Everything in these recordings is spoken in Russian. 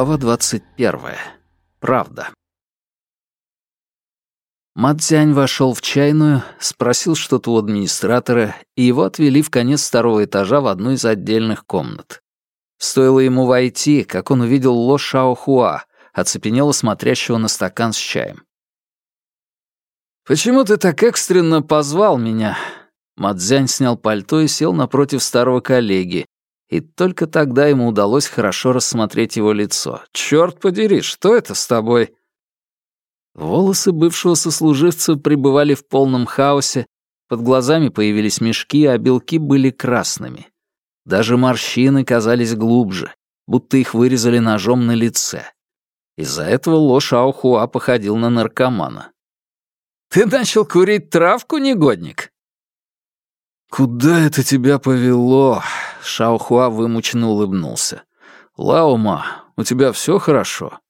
Глава 21. Правда. Мадзянь вошел в чайную, спросил что-то у администратора, и его отвели в конец второго этажа в одну из отдельных комнат. Стоило ему войти, как он увидел Ло Шаохуа, оцепенело смотрящего на стакан с чаем. «Почему ты так экстренно позвал меня?» Мадзянь снял пальто и сел напротив старого коллеги, и только тогда ему удалось хорошо рассмотреть его лицо. «Чёрт подери, что это с тобой?» Волосы бывшего сослуживца пребывали в полном хаосе, под глазами появились мешки, а белки были красными. Даже морщины казались глубже, будто их вырезали ножом на лице. Из-за этого Ло Шаохуа походил на наркомана. «Ты начал курить травку, негодник?» «Куда это тебя повело?» Шаохуа вымученно улыбнулся. «Лаома, у тебя все хорошо?»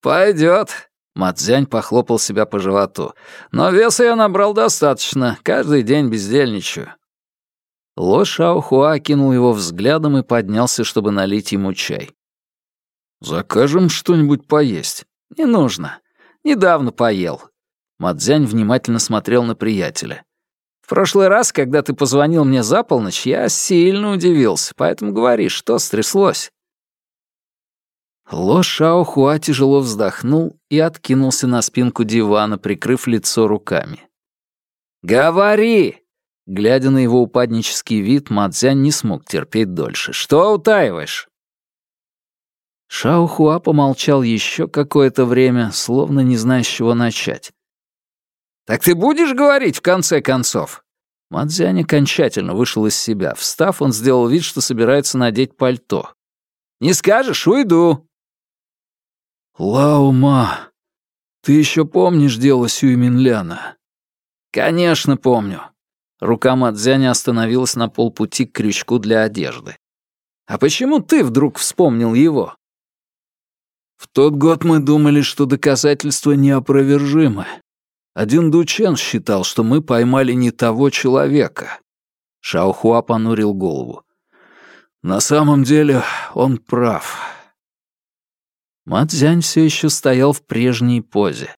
«Пойдет». Мадзянь похлопал себя по животу. «Но веса я набрал достаточно. Каждый день бездельничаю». Ло Шаохуа кинул его взглядом и поднялся, чтобы налить ему чай. «Закажем что-нибудь поесть?» «Не нужно. Недавно поел». Мадзянь внимательно смотрел на приятеля. Прошлый раз, когда ты позвонил мне за полночь, я сильно удивился, поэтому говори, что стряслось?» Ло Шао Хуа тяжело вздохнул и откинулся на спинку дивана, прикрыв лицо руками. «Говори!» Глядя на его упаднический вид, Мадзянь не смог терпеть дольше. «Что утаиваешь?» Шао Хуа помолчал еще какое-то время, словно не зная, с чего начать. «Так ты будешь говорить, в конце концов?» Мадзянь окончательно вышел из себя. Встав, он сделал вид, что собирается надеть пальто. «Не скажешь, уйду». «Лаума, ты еще помнишь дело Сюйминляна?» «Конечно помню». Рука Мадзяня остановилась на полпути к крючку для одежды. «А почему ты вдруг вспомнил его?» «В тот год мы думали, что доказательства неопровержимы. Один Дучен считал, что мы поймали не того человека. Шаохуа понурил голову. На самом деле он прав. Мадзянь все еще стоял в прежней позе.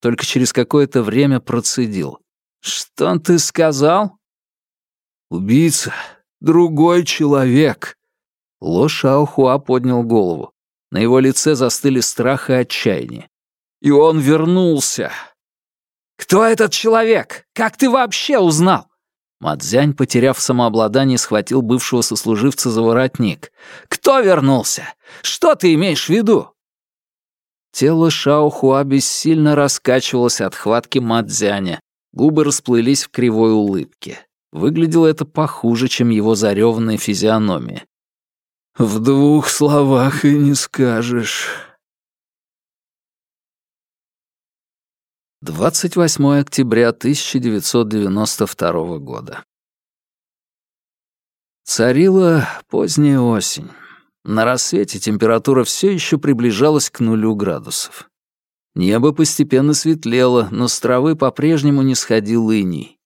Только через какое-то время процедил. «Что ты сказал?» «Убийца. Другой человек». Ло Шаохуа поднял голову. На его лице застыли страх и отчаяние. «И он вернулся. «Кто этот человек? Как ты вообще узнал?» Мадзянь, потеряв самообладание, схватил бывшего сослуживца за воротник. «Кто вернулся? Что ты имеешь в виду?» Тело Шао Хуа бессильно раскачивалось от хватки Мадзяня. Губы расплылись в кривой улыбке. Выглядело это похуже, чем его зареванная физиономия. «В двух словах и не скажешь», 28 октября 1992 года. Царила поздняя осень. На рассвете температура все еще приближалась к нулю градусов. Небо постепенно светлело, но с травы по-прежнему не сходил иней.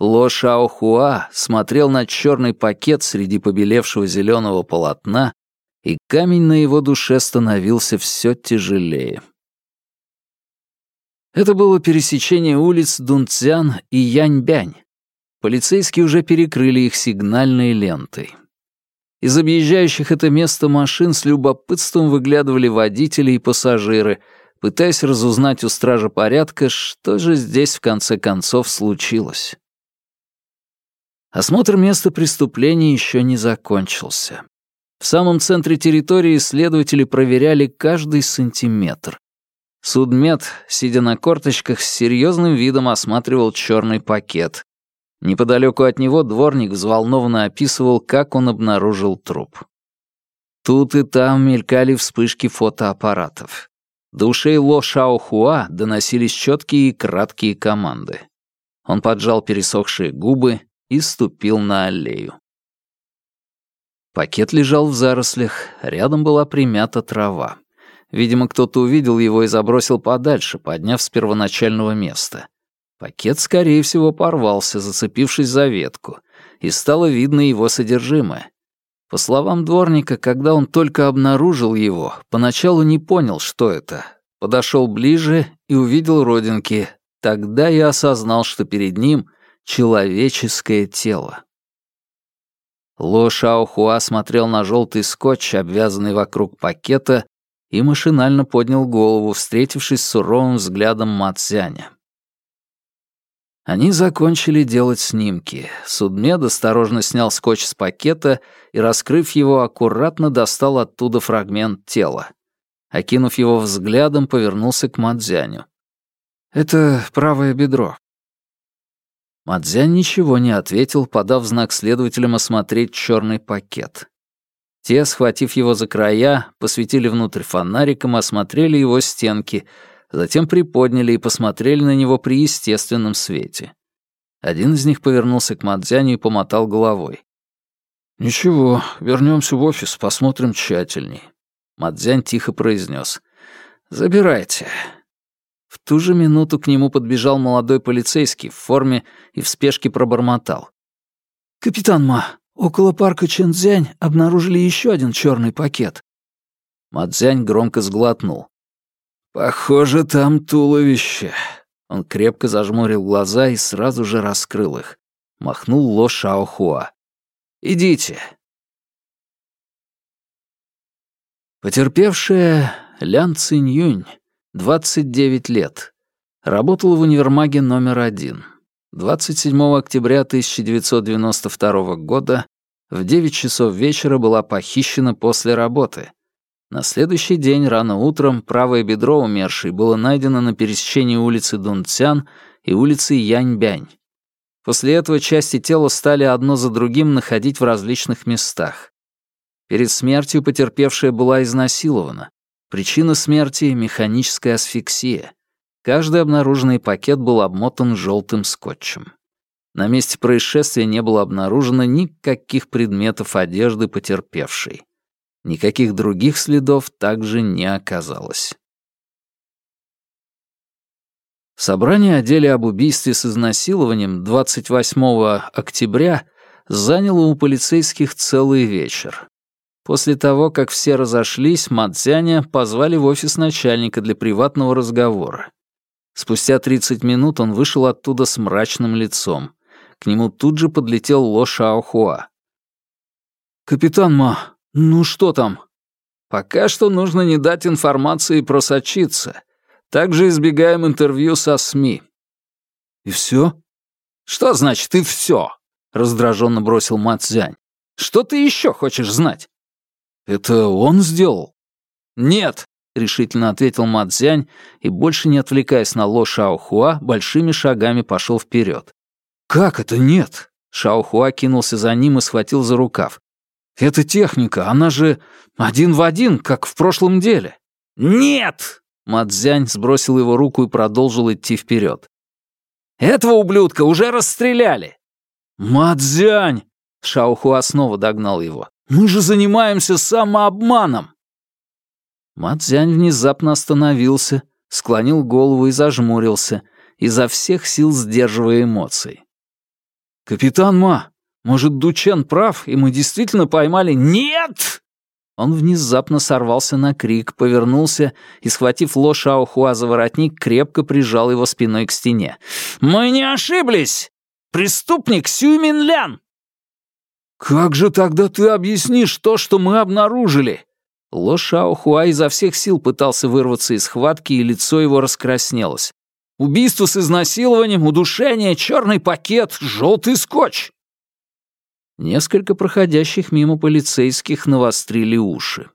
Ло Шаохуа смотрел на черный пакет среди побелевшего зеленого полотна, и камень на его душе становился все тяжелее. Это было пересечение улиц Дунцзян и Яньбянь. Полицейские уже перекрыли их сигнальной лентой. Из объезжающих это место машин с любопытством выглядывали водители и пассажиры, пытаясь разузнать у стража порядка, что же здесь в конце концов случилось. Осмотр места преступления еще не закончился. В самом центре территории следователи проверяли каждый сантиметр. Судмед, сидя на корточках, с серьезным видом осматривал черный пакет. Неподалеку от него дворник взволнованно описывал, как он обнаружил труп. Тут и там мелькали вспышки фотоаппаратов. До ушей Ло Шаохуа доносились четкие и краткие команды. Он поджал пересохшие губы и ступил на аллею. Пакет лежал в зарослях, рядом была примята трава. Видимо, кто-то увидел его и забросил подальше, подняв с первоначального места. Пакет, скорее всего, порвался, зацепившись за ветку, и стало видно его содержимое. По словам дворника, когда он только обнаружил его, поначалу не понял, что это. Подошел ближе и увидел родинки. Тогда я осознал, что перед ним человеческое тело. Ло Шаохуа смотрел на желтый скотч, обвязанный вокруг пакета, и машинально поднял голову, встретившись с суровым взглядом Мацзяня. Они закончили делать снимки. Судмед осторожно снял скотч с пакета и, раскрыв его, аккуратно достал оттуда фрагмент тела. Окинув его взглядом, повернулся к Мадзяню. «Это правое бедро». Мадзянь ничего не ответил, подав знак следователям осмотреть черный пакет. Те, схватив его за края, посветили внутрь фонариком, осмотрели его стенки — затем приподняли и посмотрели на него при естественном свете. Один из них повернулся к Мадзяню и помотал головой. «Ничего, вернемся в офис, посмотрим тщательней». Мадзянь тихо произнес. «Забирайте». В ту же минуту к нему подбежал молодой полицейский в форме и в спешке пробормотал. «Капитан Ма, около парка Чэнцзянь обнаружили еще один черный пакет». Мадзянь громко сглотнул. «Похоже, там туловище». Он крепко зажмурил глаза и сразу же раскрыл их. Махнул Ло Шаохуа. «Идите». Потерпевшая Лян Цинь 29 лет, работала в универмаге номер один. 27 октября 1992 года в 9 часов вечера была похищена после работы. На следующий день рано утром правое бедро умершей было найдено на пересечении улицы Дунцян и улицы Яньбянь. После этого части тела стали одно за другим находить в различных местах. Перед смертью потерпевшая была изнасилована. Причина смерти — механическая асфиксия. Каждый обнаруженный пакет был обмотан желтым скотчем. На месте происшествия не было обнаружено никаких предметов одежды потерпевшей. Никаких других следов также не оказалось. Собрание о деле об убийстве с изнасилованием 28 октября заняло у полицейских целый вечер. После того, как все разошлись, Мадзяня позвали в офис начальника для приватного разговора. Спустя 30 минут он вышел оттуда с мрачным лицом. К нему тут же подлетел Ло Шаохуа. «Капитан Ма, «Ну что там?» «Пока что нужно не дать информации просочиться. Также избегаем интервью со СМИ». «И все?» «Что значит «и все»?» — раздраженно бросил Мацзянь. «Что ты еще хочешь знать?» «Это он сделал?» «Нет», — решительно ответил Мацзянь и, больше не отвлекаясь на Ло Шаохуа, большими шагами пошел вперед. «Как это нет?» Шаохуа кинулся за ним и схватил за рукав. Эта техника, она же один в один, как в прошлом деле. Нет! Мадзянь сбросил его руку и продолжил идти вперед. Этого ублюдка уже расстреляли. Мадзянь! Шаохуа снова догнал его. Мы же занимаемся самообманом. Мадзянь внезапно остановился, склонил голову и зажмурился, изо всех сил сдерживая эмоции. «Капитан Ма, может, Дучен прав, и мы действительно поймали... Нет! Он внезапно сорвался на крик, повернулся и, схватив Ло Шаохуа за воротник, крепко прижал его спиной к стене. «Мы не ошиблись! Преступник Сюймин Лян!» «Как же тогда ты объяснишь то, что мы обнаружили?» Ло Шаохуа изо всех сил пытался вырваться из схватки, и лицо его раскраснелось. «Убийство с изнасилованием, удушение, черный пакет, желтый скотч!» Несколько проходящих мимо полицейских навострили уши.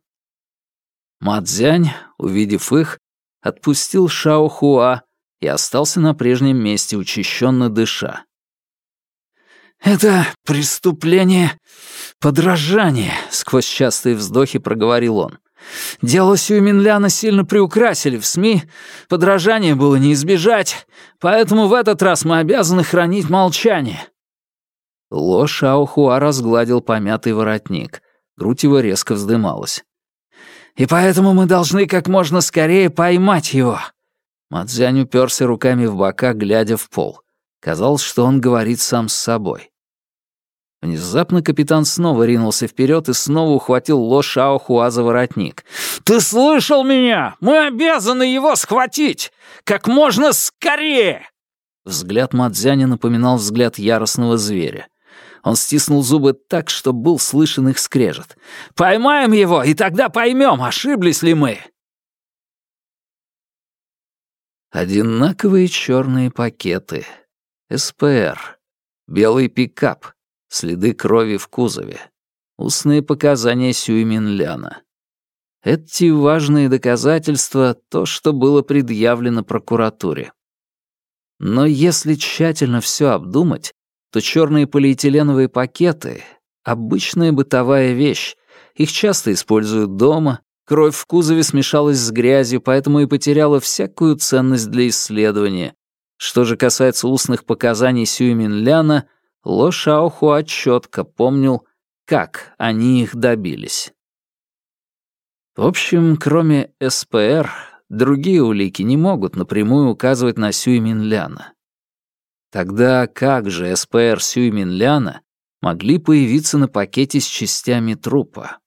Мадзянь, увидев их, отпустил Шао Хуа и остался на прежнем месте, учащенно дыша. «Это преступление подражания», — сквозь частые вздохи проговорил он. «Дело Сюминляна сильно приукрасили в СМИ, подражание было не избежать, поэтому в этот раз мы обязаны хранить молчание. Ло Шаохуа разгладил помятый воротник. Грудь его резко вздымалась. «И поэтому мы должны как можно скорее поймать его!» Мадзянь уперся руками в бока, глядя в пол. Казалось, что он говорит сам с собой. Внезапно капитан снова ринулся вперед и снова ухватил Ло Шао Хуа за воротник. «Ты слышал меня? Мы обязаны его схватить! Как можно скорее!» Взгляд Мадзяня напоминал взгляд яростного зверя. Он стиснул зубы так, что был слышен их скрежет. «Поймаем его, и тогда поймем, ошиблись ли мы!» Одинаковые черные пакеты. СПР. Белый пикап. Следы крови в кузове. Устные показания Сюй Минляна. Эти важные доказательства — то, что было предъявлено прокуратуре. Но если тщательно все обдумать, то черные полиэтиленовые пакеты — обычная бытовая вещь. Их часто используют дома. Кровь в кузове смешалась с грязью, поэтому и потеряла всякую ценность для исследования. Что же касается устных показаний Сюй Минляна, Ло Шаохуа четко помнил, как они их добились. В общем, кроме СПР, другие улики не могут напрямую указывать на Сюй Минляна. Тогда как же СПР Сюй Минляна могли появиться на пакете с частями трупа?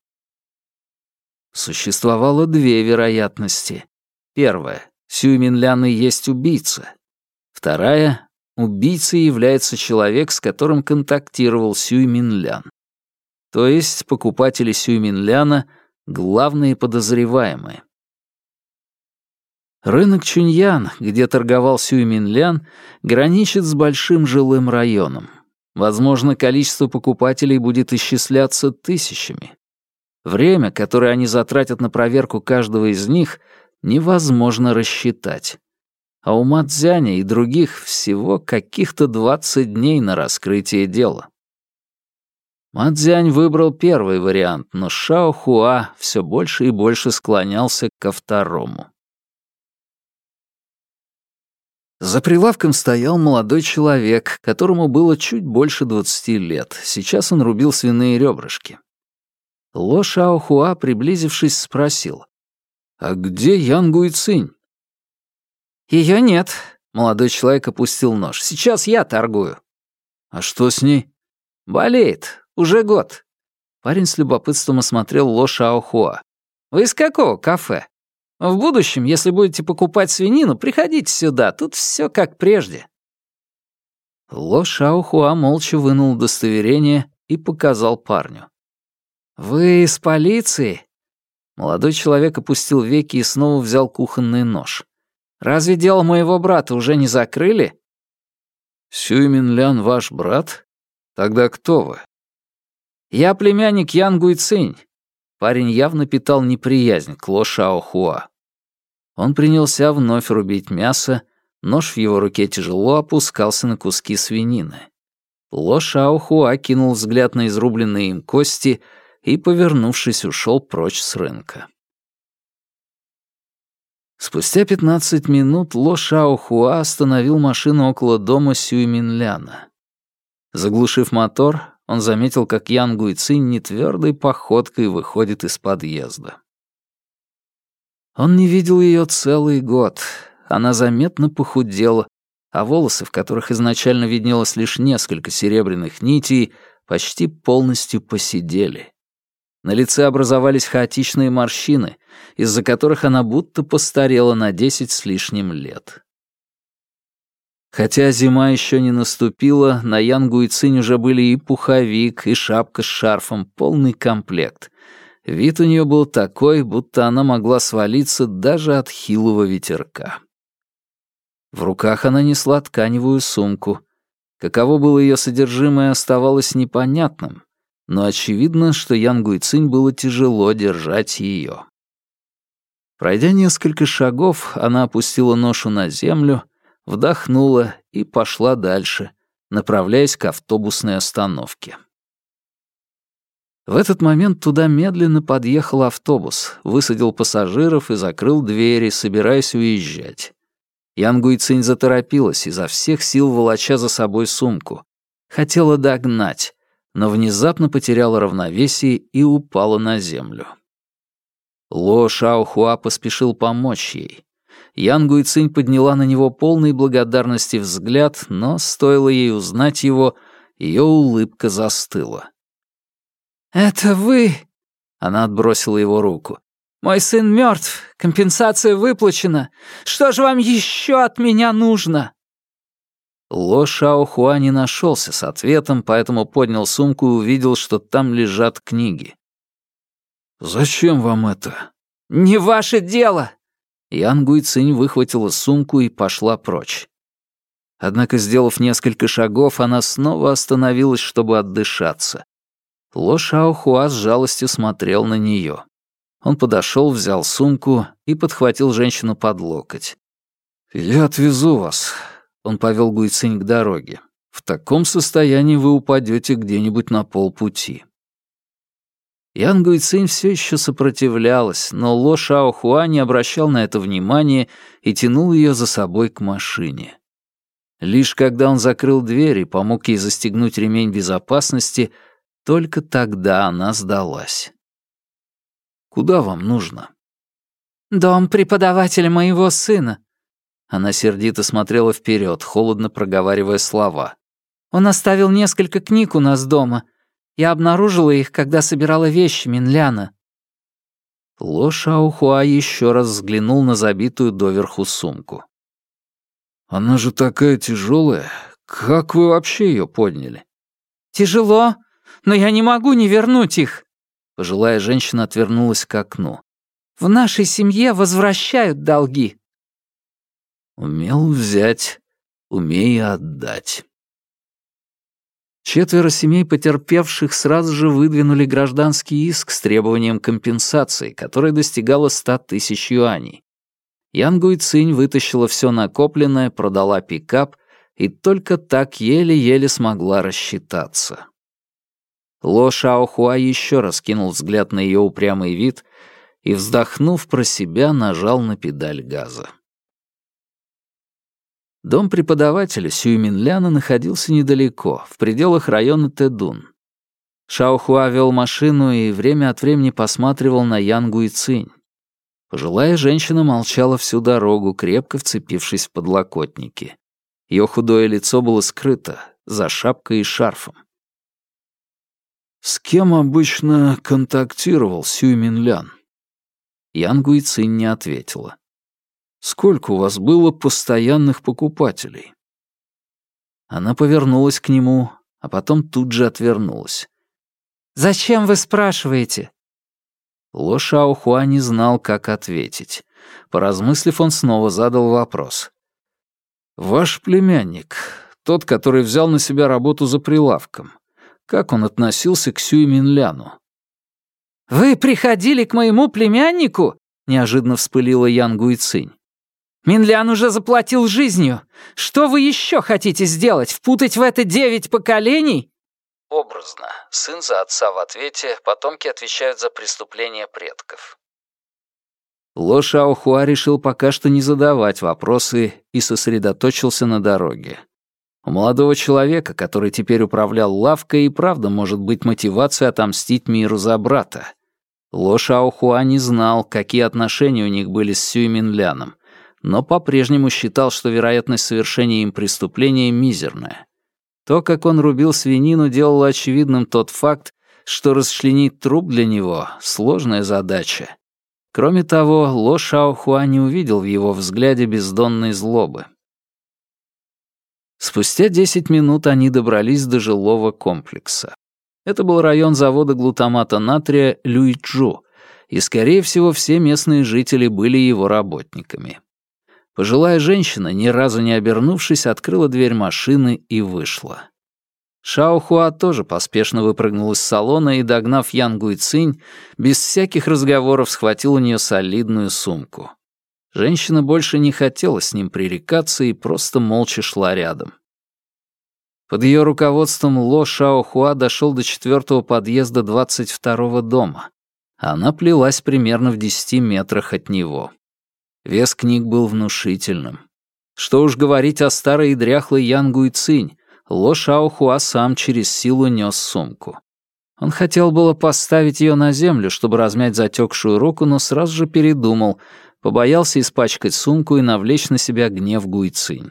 Существовало две вероятности. Первая — Сюй Минлян и есть убийца. Вторая Убийцей является человек, с которым контактировал Сюй Минлян. То есть покупатели Сюй Минляна — главные подозреваемые. Рынок Чуньян, где торговал Сюй Минлян, граничит с большим жилым районом. Возможно, количество покупателей будет исчисляться тысячами. Время, которое они затратят на проверку каждого из них, невозможно рассчитать а у Мадзяня и других всего каких-то 20 дней на раскрытие дела. Мадзянь выбрал первый вариант, но Шао Хуа все больше и больше склонялся ко второму. За прилавком стоял молодой человек, которому было чуть больше двадцати лет. Сейчас он рубил свиные ребрышки. Ло Шао Хуа, приблизившись, спросил, «А где Ян Гуйцинь?» Ее нет. Молодой человек опустил нож. Сейчас я торгую. А что с ней? Болеет. Уже год. Парень с любопытством осмотрел Ло Шаохуа. Вы из какого кафе? В будущем, если будете покупать свинину, приходите сюда. Тут все как прежде. Ло Шаохуа молча вынул удостоверение и показал парню. «Вы из полиции?» Молодой человек опустил веки и снова взял кухонный нож. Разве дело моего брата уже не закрыли?» «Сюймин Лян ваш брат? Тогда кто вы?» «Я племянник Ян Гуйцинь». Парень явно питал неприязнь к Ло Шао Хуа. Он принялся вновь рубить мясо, нож в его руке тяжело опускался на куски свинины. Ло Шао Хуа кинул взгляд на изрубленные им кости и, повернувшись, ушел прочь с рынка. Спустя 15 минут Ло Шао Хуа остановил машину около дома Сюй Минляна. Заглушив мотор, он заметил, как Ян Гуйцинь нетвёрдой походкой выходит из подъезда. Он не видел ее целый год. Она заметно похудела, а волосы, в которых изначально виднелось лишь несколько серебряных нитей, почти полностью посидели. На лице образовались хаотичные морщины, из-за которых она будто постарела на десять с лишним лет. Хотя зима еще не наступила, на Янгу и Цинь уже были и пуховик, и шапка с шарфом, полный комплект. Вид у нее был такой, будто она могла свалиться даже от хилого ветерка. В руках она несла тканевую сумку. Каково было ее содержимое, оставалось непонятным, но очевидно, что Ян Гуйцинь было тяжело держать ее. Пройдя несколько шагов, она опустила ношу на землю, вдохнула и пошла дальше, направляясь к автобусной остановке. В этот момент туда медленно подъехал автобус, высадил пассажиров и закрыл двери, собираясь уезжать. Ян Гуйцинь заторопилась, изо всех сил волоча за собой сумку. Хотела догнать, но внезапно потеряла равновесие и упала на землю. Ло Шаохуа поспешил помочь ей. Ян Гуйцинь подняла на него полный благодарности взгляд, но стоило ей узнать его, Ее улыбка застыла. «Это вы?» Она отбросила его руку. «Мой сын мертв, компенсация выплачена. Что же вам еще от меня нужно?» Ло Шаохуа не нашелся с ответом, поэтому поднял сумку и увидел, что там лежат книги. «Зачем вам это?» «Не ваше дело!» Ян Гуйцинь выхватила сумку и пошла прочь. Однако, сделав несколько шагов, она снова остановилась, чтобы отдышаться. Ло Шаохуа с жалостью смотрел на нее. Он подошел, взял сумку и подхватил женщину под локоть. «Я отвезу вас», — он повел Гуйцинь к дороге. «В таком состоянии вы упадете где-нибудь на полпути». Ян Гуйцинь все еще сопротивлялась, но Ло Шаохуа не обращал на это внимания и тянул ее за собой к машине. Лишь когда он закрыл дверь и помог ей застегнуть ремень безопасности, только тогда она сдалась. «Куда вам нужно?» «Дом преподавателя моего сына». Она сердито смотрела вперед, холодно проговаривая слова. «Он оставил несколько книг у нас дома. Я обнаружила их, когда собирала вещи Минляна». Ло Шаохуа еще раз взглянул на забитую доверху сумку. «Она же такая тяжелая. Как вы вообще ее подняли?» «Тяжело, но я не могу не вернуть их». Пожилая женщина отвернулась к окну. «В нашей семье возвращают долги». «Умел взять, умея отдать». Четверо семей потерпевших сразу же выдвинули гражданский иск с требованием компенсации, которая достигала ста тысяч юаней. Ян Гуйцинь вытащила все накопленное, продала пикап и только так еле-еле смогла рассчитаться. Ло Шаохуа еще раз кинул взгляд на ее упрямый вид и, вздохнув про себя, нажал на педаль газа. Дом преподавателя Сюйминляна находился недалеко, в пределах района Тэдун. Шаохуа вел машину и время от времени посматривал на Ян Гуйцинь. Пожилая женщина молчала всю дорогу, крепко вцепившись в подлокотники. Ее худое лицо было скрыто, за шапкой и шарфом. «С кем обычно контактировал Сюй Минлян?» Ян Гуйцин не ответила. «Сколько у вас было постоянных покупателей?» Она повернулась к нему, а потом тут же отвернулась. «Зачем вы спрашиваете?» Ло Шаохуа не знал, как ответить. Поразмыслив, он снова задал вопрос. «Ваш племянник, тот, который взял на себя работу за прилавком, как он относился к Сюй Минляну?» «Вы приходили к моему племяннику?» — неожиданно вспылила Ян Гуйцинь. «Минлян уже заплатил жизнью. Что вы еще хотите сделать? Впутать в это девять поколений?» Образно. Сын за отца в ответе, потомки отвечают за преступления предков. Ло Шаохуа решил пока что не задавать вопросы и сосредоточился на дороге. У молодого человека, который теперь управлял лавкой, и правда может быть мотивация отомстить миру за брата. Ло Шаохуа не знал, какие отношения у них были с Сюй Минляном, но по-прежнему считал, что вероятность совершения им преступления мизерная. То, как он рубил свинину, делало очевидным тот факт, что расчленить труп для него — сложная задача. Кроме того, Ло Шаохуа не увидел в его взгляде бездонной злобы. Спустя десять минут они добрались до жилого комплекса. Это был район завода глутамата натрия Люйчжу, и, скорее всего, все местные жители были его работниками. Пожилая женщина, ни разу не обернувшись, открыла дверь машины и вышла. Шаохуа тоже поспешно выпрыгнул из салона и, догнав Ян Гуйцинь, без всяких разговоров схватил у нее солидную сумку. Женщина больше не хотела с ним пререкаться и просто молча шла рядом. Под ее руководством Ло Шаохуа дошел до четвертого подъезда 22-го дома. Она плелась примерно в 10 метрах от него. Вес книг был внушительным. Что уж говорить о старой и дряхлой Янгу и Цинь, Ло Шаохуа сам через силу нес сумку. Он хотел было поставить ее на землю, чтобы размять затекшую руку, но сразу же передумал, побоялся испачкать сумку и навлечь на себя гнев Гуйцинь.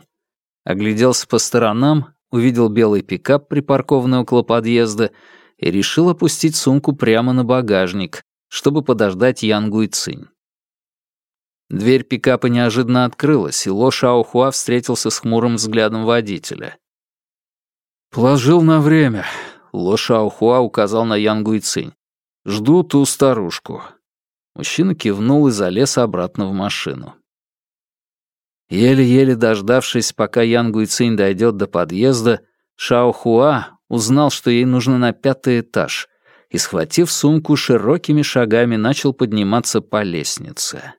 Огляделся по сторонам, увидел белый пикап, припаркованный около подъезда, и решил опустить сумку прямо на багажник, чтобы подождать Ян Гуйцинь. Дверь пикапа неожиданно открылась, и Ло Шаохуа встретился с хмурым взглядом водителя. «Положил на время», — Ло Шаохуа указал на Ян Гуйцинь. «Жду ту старушку». Мужчина кивнул и залез обратно в машину. Еле-еле дождавшись, пока Ян Гуйцинь дойдет до подъезда, Шаохуа узнал, что ей нужно на пятый этаж, и, схватив сумку, широкими шагами начал подниматься по лестнице.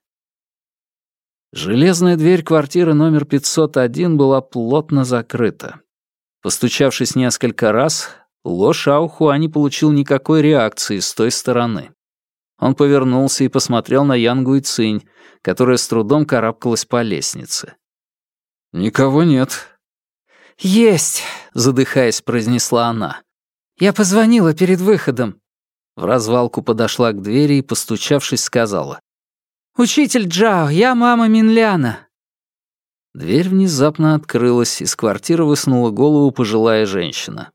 Железная дверь квартиры номер 501 была плотно закрыта. Постучавшись несколько раз, Ло Шаохуа не получил никакой реакции с той стороны. Он повернулся и посмотрел на Янгу и Цинь, которая с трудом карабкалась по лестнице. «Никого нет». «Есть», — задыхаясь, произнесла она. «Я позвонила перед выходом». В развалку подошла к двери и, постучавшись, сказала. «Учитель Джао, я мама Минляна». Дверь внезапно открылась, из квартиры высунула голову пожилая женщина.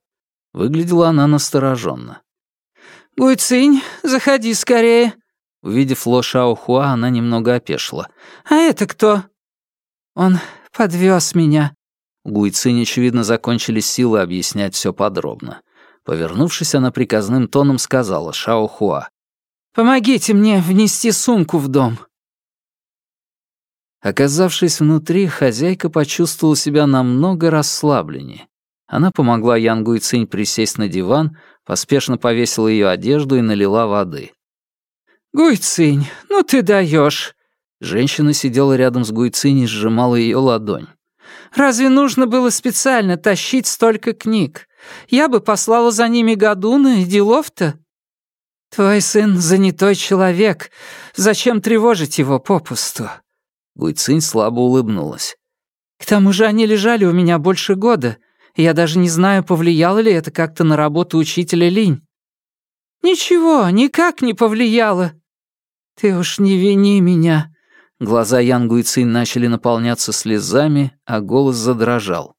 Выглядела она настороженно. «Гуйцинь, заходи скорее». Увидев Ло Шао Хуа, она немного опешила. «А это кто?» «Он подвез меня». У Гуйцинь, очевидно, закончились силы объяснять все подробно. Повернувшись, она приказным тоном сказала Шао Хуа. «Помогите мне внести сумку в дом». Оказавшись внутри, хозяйка почувствовала себя намного расслабленнее. Она помогла Ян Гуйцинь присесть на диван, поспешно повесила ее одежду и налила воды. «Гуйцинь, ну ты даешь. Женщина сидела рядом с Гуйцинь и сжимала ее ладонь. «Разве нужно было специально тащить столько книг? Я бы послала за ними Гадуна и делов-то. Твой сын занятой человек. Зачем тревожить его попусту?» Гуйцинь слабо улыбнулась. «К тому же они лежали у меня больше года. Я даже не знаю, повлияло ли это как-то на работу учителя Линь». «Ничего, никак не повлияло. Ты уж не вини меня». Глаза Ян Гуйцин начали наполняться слезами, а голос задрожал.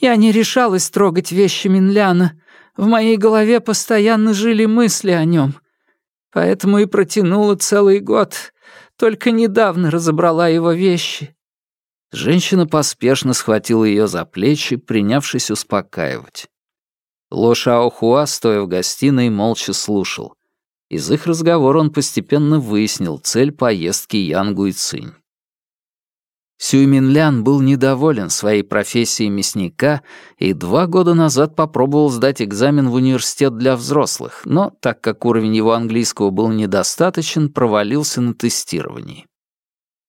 «Я не решалась трогать вещи Минляна. В моей голове постоянно жили мысли о нем. Поэтому и протянула целый год. Только недавно разобрала его вещи». Женщина поспешно схватила ее за плечи, принявшись успокаивать. Ло Шаохуа, стоя в гостиной, молча слушал. Из их разговора он постепенно выяснил цель поездки Ян Гуйцинь. Сюй Минлян был недоволен своей профессией мясника и два года назад попробовал сдать экзамен в университет для взрослых, но, так как уровень его английского был недостаточен, провалился на тестировании.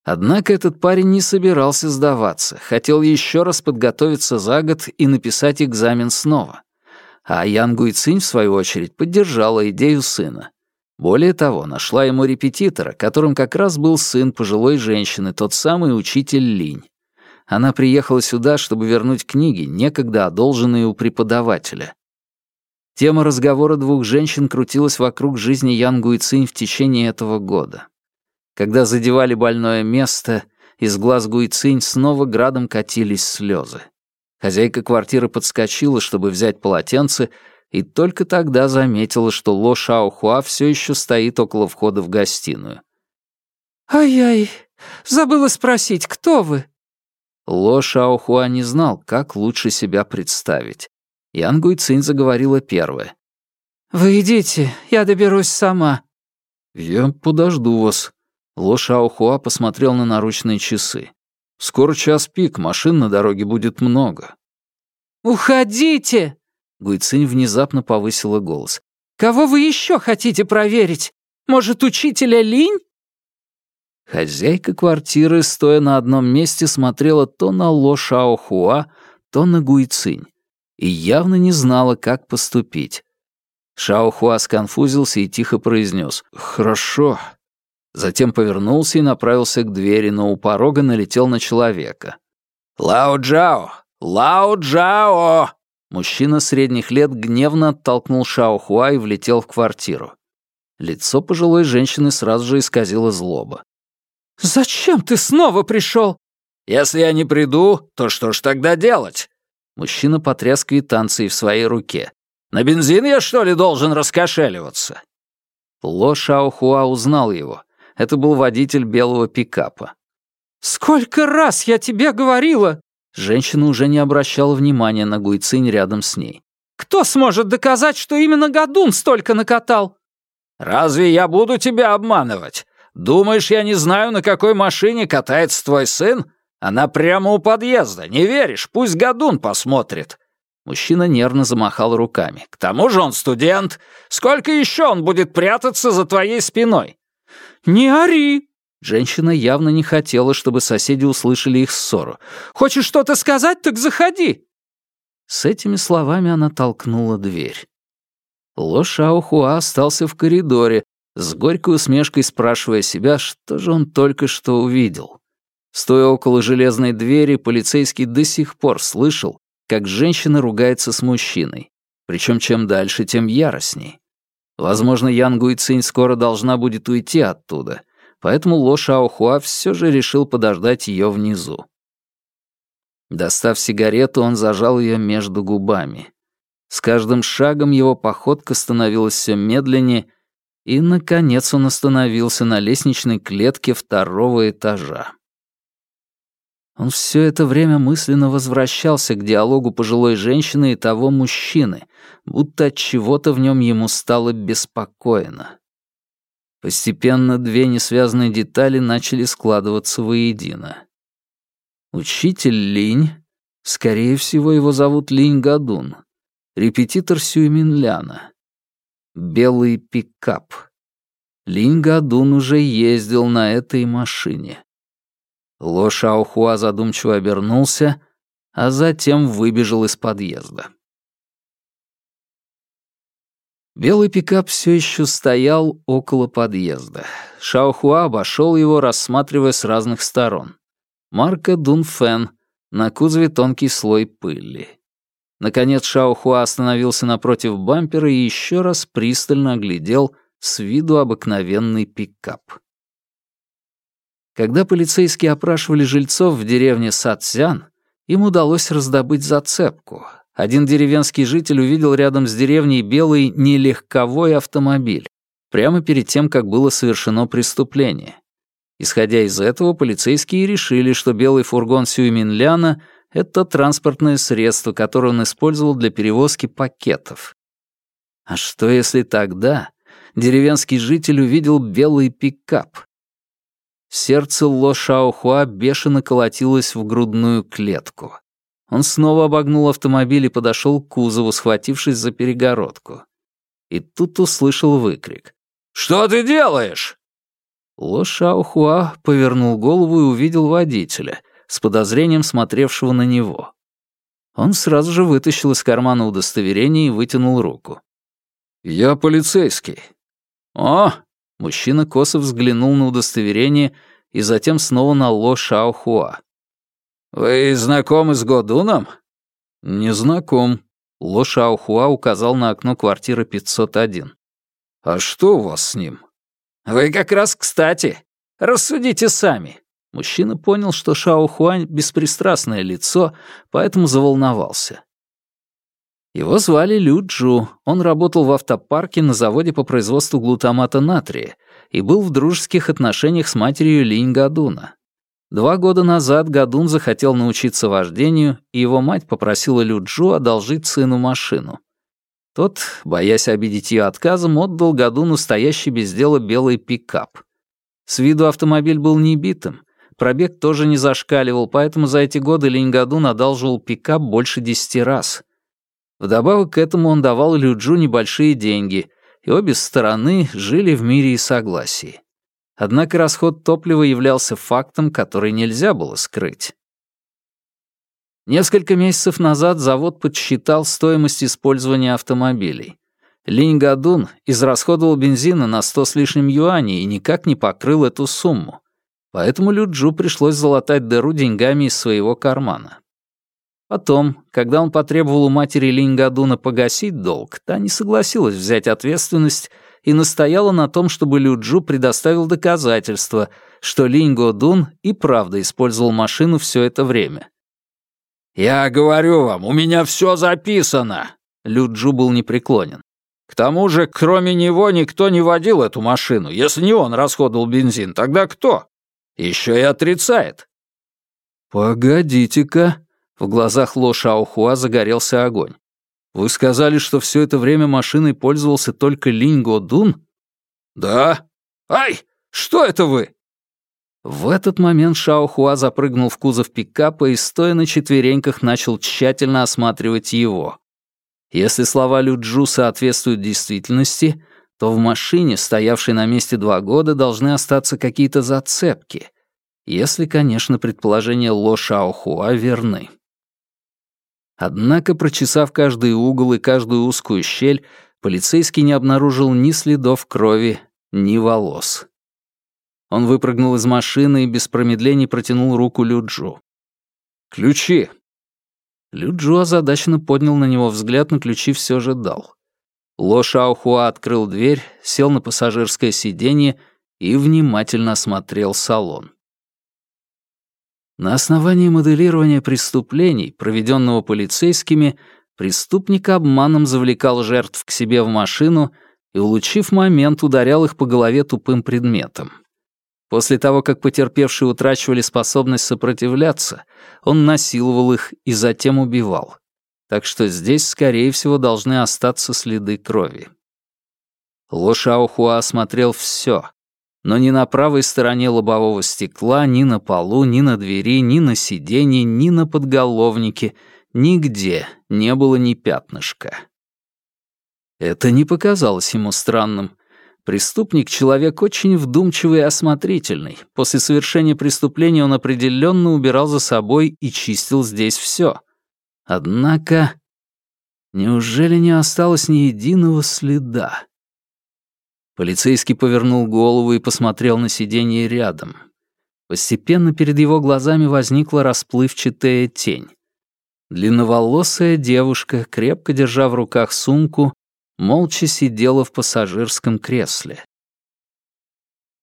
Однако этот парень не собирался сдаваться, хотел еще раз подготовиться за год и написать экзамен снова. А Ян Гуйцинь, в свою очередь, поддержала идею сына. Более того, нашла ему репетитора, которым как раз был сын пожилой женщины, тот самый учитель Линь. Она приехала сюда, чтобы вернуть книги, некогда одолженные у преподавателя. Тема разговора двух женщин крутилась вокруг жизни Ян Гуйцинь в течение этого года. Когда задевали больное место, из глаз Гуйцинь снова градом катились слезы. Хозяйка квартиры подскочила, чтобы взять полотенце, и только тогда заметила, что Ло Шаохуа все еще стоит около входа в гостиную. «Ай-яй, забыла спросить, кто вы?» Ло Шаохуа не знал, как лучше себя представить. Ян Гуйцинь заговорила первая. «Вы идите, я доберусь сама». «Я подожду вас». Ло Шаохуа посмотрел на наручные часы. «Скоро час пик, машин на дороге будет много». «Уходите!» Гуйцинь внезапно повысила голос. «Кого вы еще хотите проверить? Может, учителя Линь?» Хозяйка квартиры, стоя на одном месте, смотрела то на Ло Шаохуа, то на Гуйцинь и явно не знала, как поступить. Шаохуа сконфузился и тихо произнес «Хорошо». Затем повернулся и направился к двери, но у порога налетел на человека. «Лао Джао! Лао Джао!» Мужчина средних лет гневно оттолкнул Шао Хуа и влетел в квартиру. Лицо пожилой женщины сразу же исказило злоба. «Зачем ты снова пришел?» «Если я не приду, то что ж тогда делать?» Мужчина потряс квитанцией в своей руке. «На бензин я, что ли, должен раскошеливаться?» Ло Шаохуа узнал его. Это был водитель белого пикапа. «Сколько раз я тебе говорила!» Женщина уже не обращала внимания на Гуйцинь рядом с ней. «Кто сможет доказать, что именно Гадун столько накатал?» «Разве я буду тебя обманывать? Думаешь, я не знаю, на какой машине катается твой сын? Она прямо у подъезда. Не веришь? Пусть Гадун посмотрит». Мужчина нервно замахал руками. «К тому же он студент. Сколько еще он будет прятаться за твоей спиной?» «Не ори!» Женщина явно не хотела, чтобы соседи услышали их ссору. «Хочешь что-то сказать, так заходи!» С этими словами она толкнула дверь. Ло Шаохуа остался в коридоре, с горькой усмешкой спрашивая себя, что же он только что увидел. Стоя около железной двери, полицейский до сих пор слышал, как женщина ругается с мужчиной. Причем чем дальше, тем яростней. Возможно, Ян Гуйцинь скоро должна будет уйти оттуда, поэтому Ло Шаохуа все же решил подождать ее внизу. Достав сигарету, он зажал ее между губами. С каждым шагом его походка становилась все медленнее, и, наконец, он остановился на лестничной клетке второго этажа. Он все это время мысленно возвращался к диалогу пожилой женщины и того мужчины, будто от чего-то в нем ему стало беспокойно. Постепенно две несвязанные детали начали складываться воедино. Учитель Линь, скорее всего, его зовут Линь Гадун, репетитор Сюйминляна. Белый пикап. Линь Гадун уже ездил на этой машине. Ло Шаохуа задумчиво обернулся, а затем выбежал из подъезда. Белый пикап все еще стоял около подъезда. Шаохуа обошел его, рассматривая с разных сторон. Марка Дунфен, на кузове тонкий слой пыли. Наконец Шаохуа остановился напротив бампера и еще раз пристально оглядел с виду обыкновенный пикап. Когда полицейские опрашивали жильцов в деревне Сатсян, им удалось раздобыть зацепку. Один деревенский житель увидел рядом с деревней белый нелегковой автомобиль, прямо перед тем, как было совершено преступление. Исходя из этого, полицейские решили, что белый фургон Сюйминляна — это транспортное средство, которое он использовал для перевозки пакетов. А что если тогда деревенский житель увидел белый пикап? Сердце Ло Шаохуа бешено колотилось в грудную клетку. Он снова обогнул автомобиль и подошел к кузову, схватившись за перегородку. И тут услышал выкрик. «Что ты делаешь?» Ло Шаохуа повернул голову и увидел водителя, с подозрением смотревшего на него. Он сразу же вытащил из кармана удостоверение и вытянул руку. «Я полицейский». «О, Мужчина косо взглянул на удостоверение и затем снова на Ло Шаохуа. «Вы знакомы с Годуном?» «Не знаком», — Ло Шаохуа указал на окно квартиры 501. «А что у вас с ним?» «Вы как раз кстати. Рассудите сами». Мужчина понял, что Шао Хуань — беспристрастное лицо, поэтому заволновался. Его звали Лю Джу, он работал в автопарке на заводе по производству глутамата натрия и был в дружеских отношениях с матерью Линь Гадуна. Два года назад Гадун захотел научиться вождению, и его мать попросила Лю Джу одолжить сыну машину. Тот, боясь обидеть ее отказом, отдал Гадуну стоящий без дела белый пикап. С виду автомобиль был небитым, пробег тоже не зашкаливал, поэтому за эти годы Линь Гадун одалживал пикап больше десяти раз — Вдобавок к этому он давал Люджу небольшие деньги, и обе стороны жили в мире и согласии. Однако расход топлива являлся фактом, который нельзя было скрыть. Несколько месяцев назад завод подсчитал стоимость использования автомобилей. Линь Гадун израсходовал бензина на сто с лишним юаней и никак не покрыл эту сумму. Поэтому Люджу пришлось залатать дыру деньгами из своего кармана. Потом, когда он потребовал у матери Линьгадуна погасить долг, та не согласилась взять ответственность и настояла на том, чтобы Люджу предоставил доказательства, что Линь Годун и правда использовал машину все это время. «Я говорю вам, у меня все записано!» Люджу был непреклонен. «К тому же, кроме него, никто не водил эту машину. Если не он расходовал бензин, тогда кто? Еще и отрицает». «Погодите-ка», — в глазах Ло Шаохуа загорелся огонь. «Вы сказали, что все это время машиной пользовался только Линь Годун?» «Да. Ай, что это вы?» В этот момент Шао Хуа запрыгнул в кузов пикапа и, стоя на четвереньках, начал тщательно осматривать его. Если слова Люджу соответствуют действительности, то в машине, стоявшей на месте два года, должны остаться какие-то зацепки. Если, конечно, предположения Ло Шао Хуа верны. Однако, прочесав каждый угол и каждую узкую щель, полицейский не обнаружил ни следов крови, ни волос. Он выпрыгнул из машины и без промедлений протянул руку Люджу. «Ключи!» Люджу озадаченно поднял на него взгляд, но ключи все же дал. Ло Шаохуа открыл дверь, сел на пассажирское сиденье и внимательно осмотрел салон. На основании моделирования преступлений, проведенного полицейскими, преступник обманом завлекал жертв к себе в машину и, улучив момент, ударял их по голове тупым предметом. После того, как потерпевшие утрачивали способность сопротивляться, он насиловал их и затем убивал. Так что здесь, скорее всего, должны остаться следы крови. Ло Шаохуа осмотрел все, но ни на правой стороне лобового стекла, ни на полу, ни на двери, ни на сиденье, ни на подголовнике, нигде не было ни пятнышка. Это не показалось ему странным. Преступник — человек очень вдумчивый и осмотрительный. После совершения преступления он определенно убирал за собой и чистил здесь все. Однако... Неужели не осталось ни единого следа? Полицейский повернул голову и посмотрел на сиденье рядом. Постепенно перед его глазами возникла расплывчатая тень. Длинноволосая девушка, крепко держа в руках сумку, молча сидела в пассажирском кресле.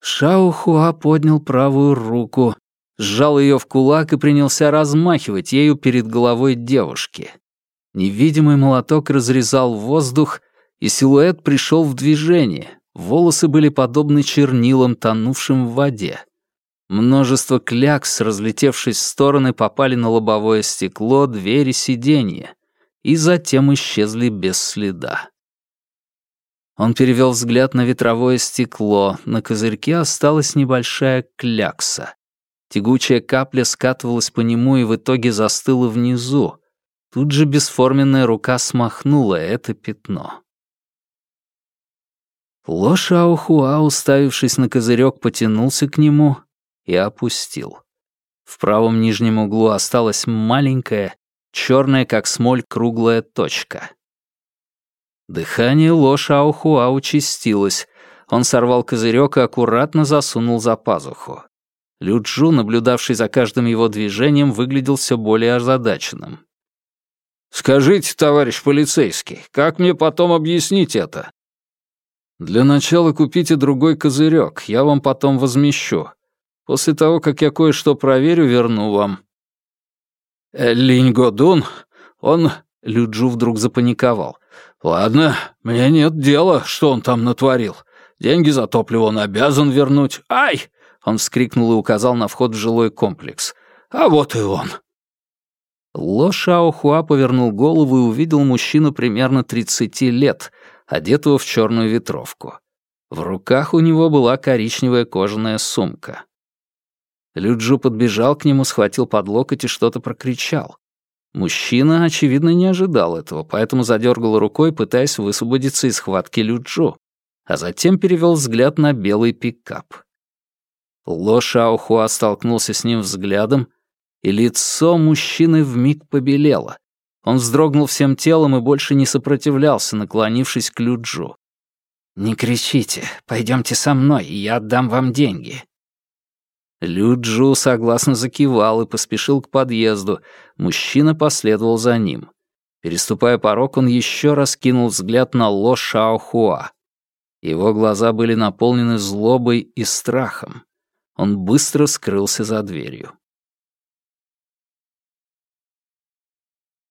Шао Хуа поднял правую руку, сжал ее в кулак и принялся размахивать ею перед головой девушки. Невидимый молоток разрезал воздух, и силуэт пришел в движение. Волосы были подобны чернилам, тонувшим в воде. Множество клякс, разлетевшись в стороны, попали на лобовое стекло, двери, сиденья и затем исчезли без следа. Он перевел взгляд на ветровое стекло. На козырьке осталась небольшая клякса. Тягучая капля скатывалась по нему и в итоге застыла внизу. Тут же бесформенная рука смахнула это пятно. Ло Шаохуа, уставившись на козырек, потянулся к нему и опустил. В правом нижнем углу осталась маленькая, черная как смоль, круглая точка. Дыхание Ло Шаохуа участилось. Он сорвал козырек и аккуратно засунул за пазуху. Люджу, наблюдавший за каждым его движением, выглядел все более озадаченным. «Скажите, товарищ полицейский, как мне потом объяснить это?» «Для начала купите другой козырек, я вам потом возмещу. После того, как я кое-что проверю, верну вам». «Э, «Линь Годун, он...» Люджу вдруг запаниковал. «Ладно, мне нет дела, что он там натворил. Деньги за топливо он обязан вернуть. Ай!» Он вскрикнул и указал на вход в жилой комплекс. «А вот и он!» Ло Шао Хуа повернул голову и увидел мужчину примерно 30 лет, одетого в черную ветровку. В руках у него была коричневая кожаная сумка. Люджу подбежал к нему, схватил под локоть и что-то прокричал. Мужчина, очевидно, не ожидал этого, поэтому задергал рукой, пытаясь высвободиться из схватки Люджо, а затем перевел взгляд на белый пикап. Ло Шаохуа столкнулся с ним взглядом, и лицо мужчины вмиг побелело. Он вздрогнул всем телом и больше не сопротивлялся, наклонившись к Люджу. «Не кричите, пойдемте со мной, и я отдам вам деньги. Люджу согласно закивал и поспешил к подъезду. Мужчина последовал за ним. Переступая порог, он еще раз кинул взгляд на Ло Шаохуа. Его глаза были наполнены злобой и страхом. Он быстро скрылся за дверью.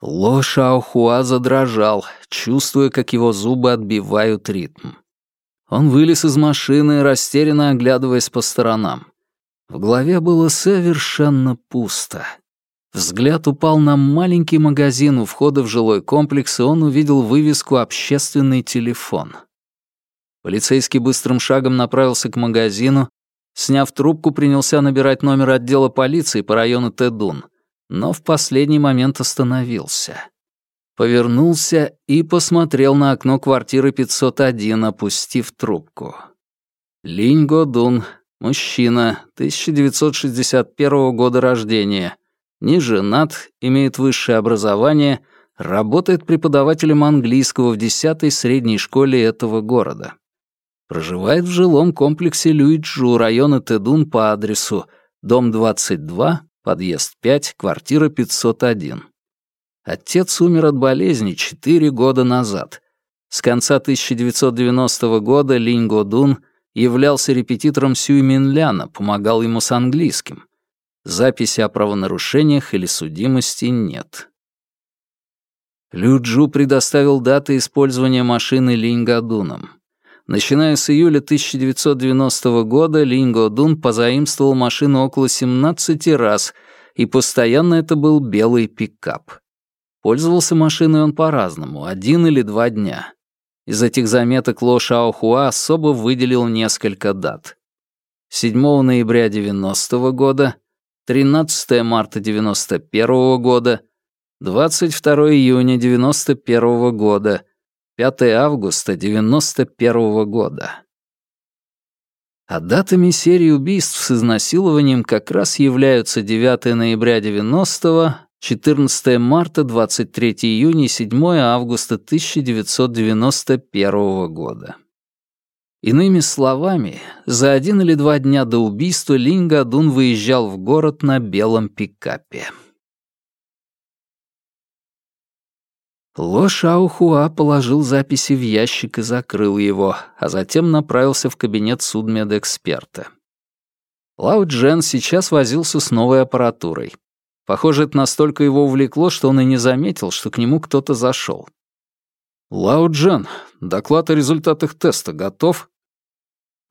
Ло Шаохуа задрожал, чувствуя, как его зубы отбивают ритм. Он вылез из машины, растерянно оглядываясь по сторонам. В голове было совершенно пусто. Взгляд упал на маленький магазин у входа в жилой комплекс, и он увидел вывеску «Общественный телефон». Полицейский быстрым шагом направился к магазину, сняв трубку, принялся набирать номер отдела полиции по району Тедун, но в последний момент остановился. Повернулся и посмотрел на окно квартиры 501, опустив трубку. Линь Годун, мужчина, 1961 года рождения, не женат, имеет высшее образование, работает преподавателем английского в 10-й средней школе этого города. Проживает в жилом комплексе Люиджу района Тедун по адресу дом 22, подъезд 5, квартира 501. Отец умер от болезни 4 года назад. С конца 1990 года Линь Годун являлся репетитором Сюй Минляна, помогал ему с английским. Записи о правонарушениях или судимости нет. Лю Джу предоставил даты использования машины Линь Годуном. Начиная с июля 1990 года Линго Дун позаимствовал машину около 17 раз, и постоянно это был белый пикап. Пользовался машиной он по-разному, один или два дня. Из этих заметок Ло Шаохуа особо выделил несколько дат. 7 ноября 90 года, 13 марта 91 года, 22 июня 91 года, 5 августа 91 года. А датами серии убийств с изнасилованием как раз являются 9 ноября 90 14 марта, 23 июня и 7 августа 1991 года. Иными словами, за один или два дня до убийства Линь Гадун выезжал в город на белом пикапе. Ло Шаохуа положил записи в ящик и закрыл его, а затем направился в кабинет судмедэксперта. Лао Джен сейчас возился с новой аппаратурой. Похоже, это настолько его увлекло, что он и не заметил, что к нему кто-то зашел. «Лао Джен, доклад о результатах теста готов?»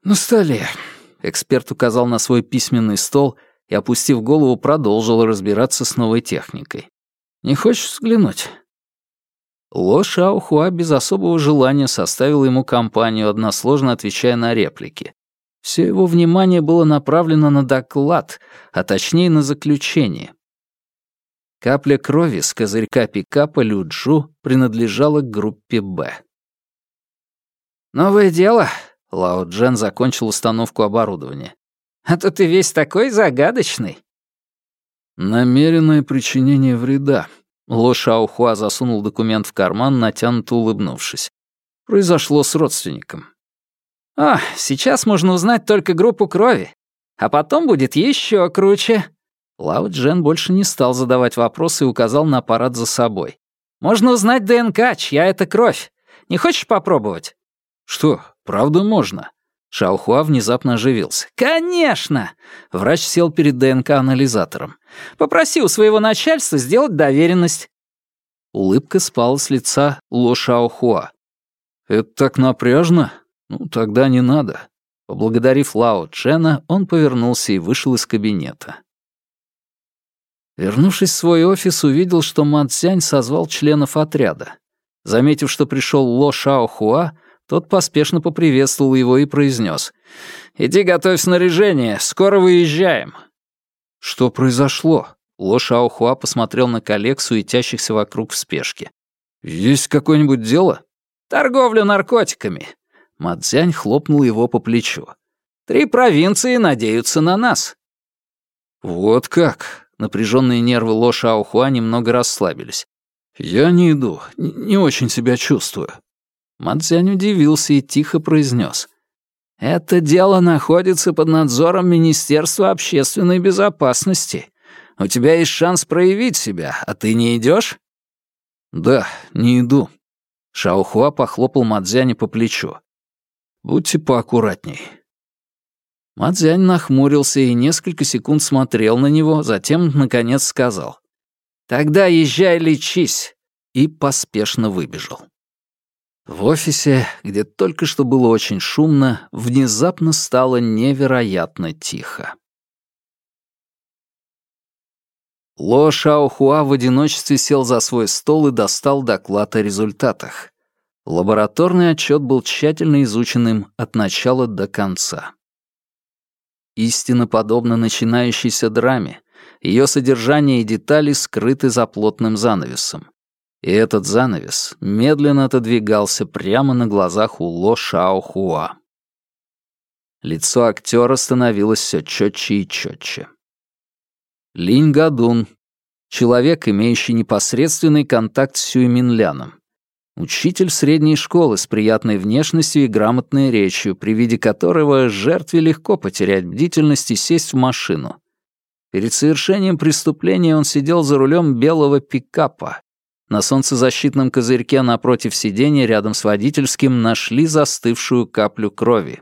«На столе», — эксперт указал на свой письменный стол и, опустив голову, продолжил разбираться с новой техникой. «Не хочешь взглянуть?» Ло Шаохуа без особого желания составил ему компанию, односложно отвечая на реплики. Все его внимание было направлено на доклад, а точнее на заключение. Капля крови с козырька пикапа Люджу принадлежала к группе «Б». «Новое дело?» — Лао Джен закончил установку оборудования. «А то ты весь такой загадочный». «Намеренное причинение вреда», Ло Шаохуа засунул документ в карман, натянуто улыбнувшись. Произошло с родственником. «А, сейчас можно узнать только группу крови. А потом будет еще круче». Лао Джен больше не стал задавать вопросы и указал на аппарат за собой. «Можно узнать ДНК, чья это кровь. Не хочешь попробовать?» «Что, правда можно?» Шаохуа внезапно оживился. «Конечно!» Врач сел перед ДНК-анализатором. «Попроси у своего начальства сделать доверенность». Улыбка спала с лица Ло Шаохуа. «Это так напряжно? Ну, тогда не надо». Поблагодарив Лао Чена, он повернулся и вышел из кабинета. Вернувшись в свой офис, увидел, что Мацзянь созвал членов отряда. Заметив, что пришел Ло Шаохуа, тот поспешно поприветствовал его и произнес. «Иди готовь снаряжение, скоро выезжаем». «Что произошло?» Ло Шаохуа посмотрел на коллег, суетящихся вокруг в спешке. «Есть какое-нибудь дело?» «Торговля наркотиками». Мадзянь хлопнул его по плечу. «Три провинции надеются на нас». «Вот как!» Напряженные нервы Ло Шаохуа немного расслабились. «Я не иду, не очень себя чувствую». Мадзянь удивился и тихо произнес. «Это дело находится под надзором Министерства общественной безопасности. У тебя есть шанс проявить себя, а ты не идешь? «Да, не иду». Шаохуа похлопал Мадзяня по плечу. «Будьте поаккуратней». Мадзянь нахмурился и несколько секунд смотрел на него, затем, наконец, сказал. Тогда езжай лечись!» И поспешно выбежал. В офисе, где только что было очень шумно, внезапно стало невероятно тихо. Ло Шаохуа в одиночестве сел за свой стол и достал доклад о результатах. Лабораторный отчет был тщательно изученным от начала до конца. Истина подобна начинающейся драме. Ее содержание и детали скрыты за плотным занавесом. И этот занавес медленно отодвигался прямо на глазах у Ло Шао Хуа. Лицо актера становилось все четче и четче. Линь Гадун, человек, имеющий непосредственный контакт с Сюйминляном. Учитель средней школы с приятной внешностью и грамотной речью, при виде которого жертве легко потерять бдительность и сесть в машину. Перед совершением преступления он сидел за рулем белого пикапа, на солнцезащитном козырьке напротив сиденья рядом с водительским нашли застывшую каплю крови.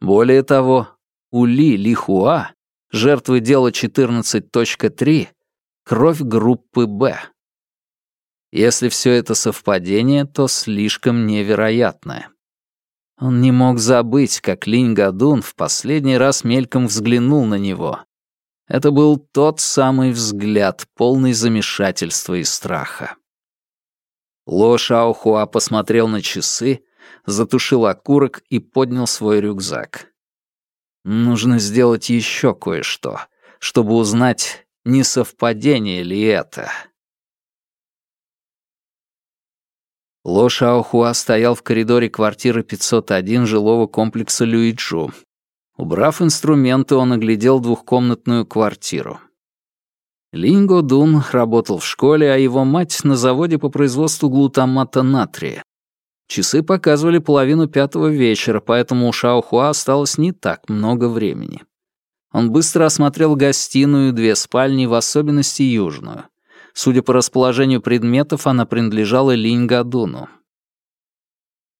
Более того, у Ли Лихуа, жертвы дела 14.3, кровь группы «Б». Если все это совпадение, то слишком невероятное. Он не мог забыть, как Линь Гадун в последний раз мельком взглянул на него, это был тот самый взгляд, полный замешательства и страха. Ло Шаохуа посмотрел на часы, затушил окурок и поднял свой рюкзак. Нужно сделать еще кое-что, чтобы узнать, не совпадение ли это. Ло Шаохуа стоял в коридоре квартиры 501 жилого комплекса Люиджу, Убрав инструменты, он оглядел двухкомнатную квартиру. Линго Дун работал в школе, а его мать — на заводе по производству глутамата натрия. Часы показывали половину пятого вечера, поэтому у Шаохуа осталось не так много времени. Он быстро осмотрел гостиную две спальни, в особенности южную. Судя по расположению предметов, она принадлежала Линго Дуну.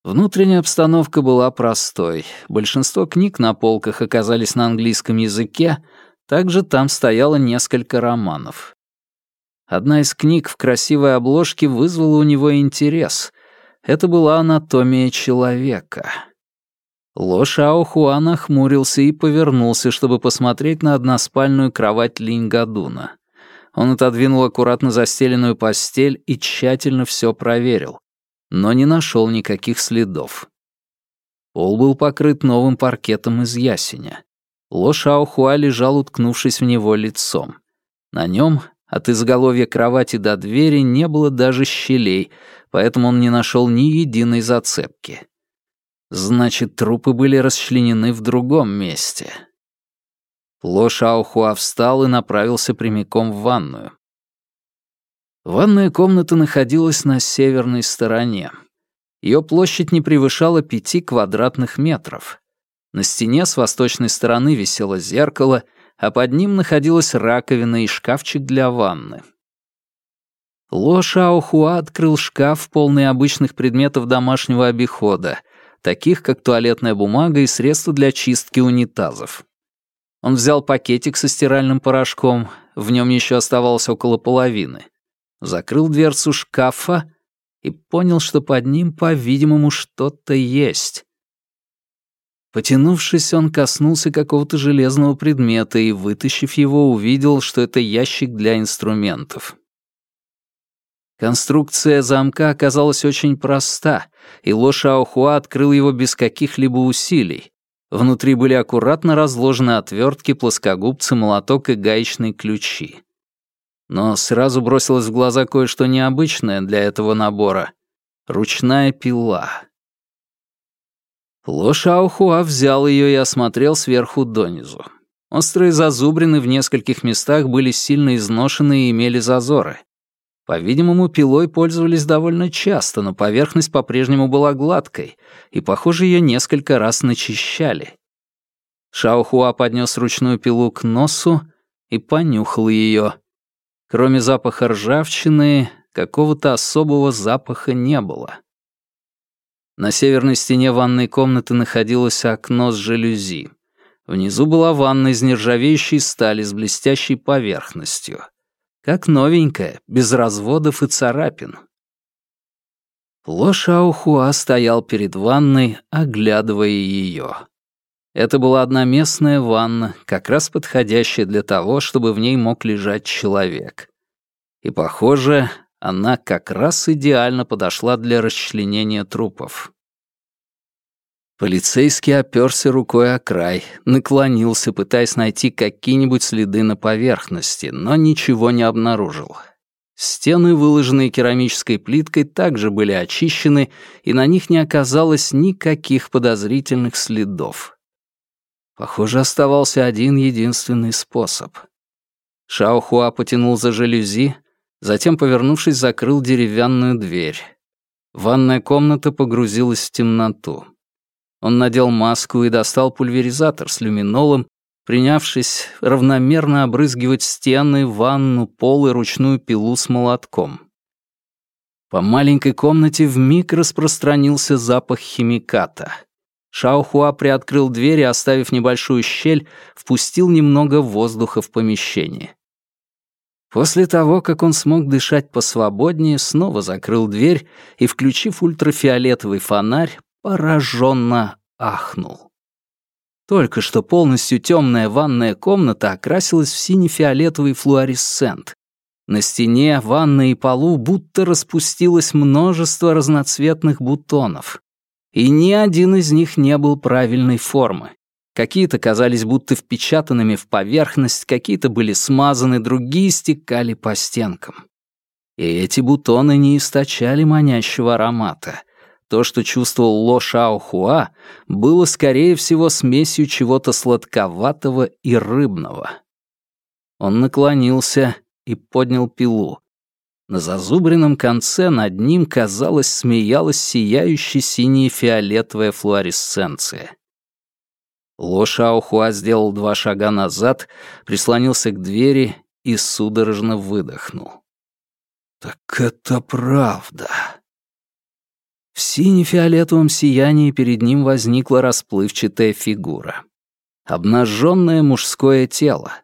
Внутренняя обстановка была простой. Большинство книг на полках оказались на английском языке, также там стояло несколько романов. Одна из книг в красивой обложке вызвала у него интерес. Это была «Анатомия человека». Ло Шао Хуан охмурился и повернулся, чтобы посмотреть на односпальную кровать Линь Гадуна. Он отодвинул аккуратно застеленную постель и тщательно все проверил но не нашел никаких следов. Пол был покрыт новым паркетом из ясеня. Ло Шаохуа лежал, уткнувшись в него лицом. На нем от изголовья кровати до двери не было даже щелей, поэтому он не нашел ни единой зацепки. Значит, трупы были расчленены в другом месте. Ло Шаохуа встал и направился прямиком в ванную. Ванная комната находилась на северной стороне. Ее площадь не превышала пяти квадратных метров. На стене с восточной стороны висело зеркало, а под ним находилась раковина и шкафчик для ванны. Ло Шаохуа открыл шкаф, полный обычных предметов домашнего обихода, таких как туалетная бумага и средства для чистки унитазов. Он взял пакетик со стиральным порошком, в нем еще оставалось около половины — закрыл дверцу шкафа и понял, что под ним, по-видимому, что-то есть. Потянувшись, он коснулся какого-то железного предмета и, вытащив его, увидел, что это ящик для инструментов. Конструкция замка оказалась очень проста, и Ло Шаохуа открыл его без каких-либо усилий. Внутри были аккуратно разложены отвертки, плоскогубцы, молоток и гаечные ключи. Но сразу бросилось в глаза кое-что необычное для этого набора. Ручная пила. Ло Шаохуа взял ее и осмотрел сверху донизу. Острые зазубрины в нескольких местах были сильно изношены и имели зазоры. По-видимому, пилой пользовались довольно часто, но поверхность по-прежнему была гладкой, и, похоже, ее несколько раз начищали. Шаохуа поднес ручную пилу к носу и понюхал ее. Кроме запаха ржавчины, какого-то особого запаха не было. На северной стене ванной комнаты находилось окно с жалюзи. Внизу была ванна из нержавеющей стали с блестящей поверхностью. Как новенькая, без разводов и царапин. Ло Шаохуа стоял перед ванной, оглядывая ее. Это была одноместная ванна, как раз подходящая для того, чтобы в ней мог лежать человек. И, похоже, она как раз идеально подошла для расчленения трупов. Полицейский оперся рукой о край, наклонился, пытаясь найти какие-нибудь следы на поверхности, но ничего не обнаружил. Стены, выложенные керамической плиткой, также были очищены, и на них не оказалось никаких подозрительных следов. Похоже, оставался один единственный способ. Шаохуа потянул за жалюзи, затем, повернувшись, закрыл деревянную дверь. Ванная комната погрузилась в темноту. Он надел маску и достал пульверизатор с люминолом, принявшись равномерно обрызгивать стены, ванну, пол и ручную пилу с молотком. По маленькой комнате вмиг распространился запах химиката — Шаохуа приоткрыл дверь и, оставив небольшую щель, впустил немного воздуха в помещение. После того, как он смог дышать посвободнее, снова закрыл дверь и, включив ультрафиолетовый фонарь, пораженно ахнул. Только что полностью темная ванная комната окрасилась в сине-фиолетовый флуоресцент. На стене, ванной и полу будто распустилось множество разноцветных бутонов и ни один из них не был правильной формы. Какие-то казались будто впечатанными в поверхность, какие-то были смазаны, другие стекали по стенкам. И эти бутоны не источали манящего аромата. То, что чувствовал Ло Шао Хуа, было, скорее всего, смесью чего-то сладковатого и рыбного. Он наклонился и поднял пилу. На зазубренном конце над ним, казалось, смеялась сияющая синяя фиолетовая флуоресценция. Ло Шаохуа сделал два шага назад, прислонился к двери и судорожно выдохнул. «Так это правда!» В сине-фиолетовом сиянии перед ним возникла расплывчатая фигура. Обнаженное мужское тело.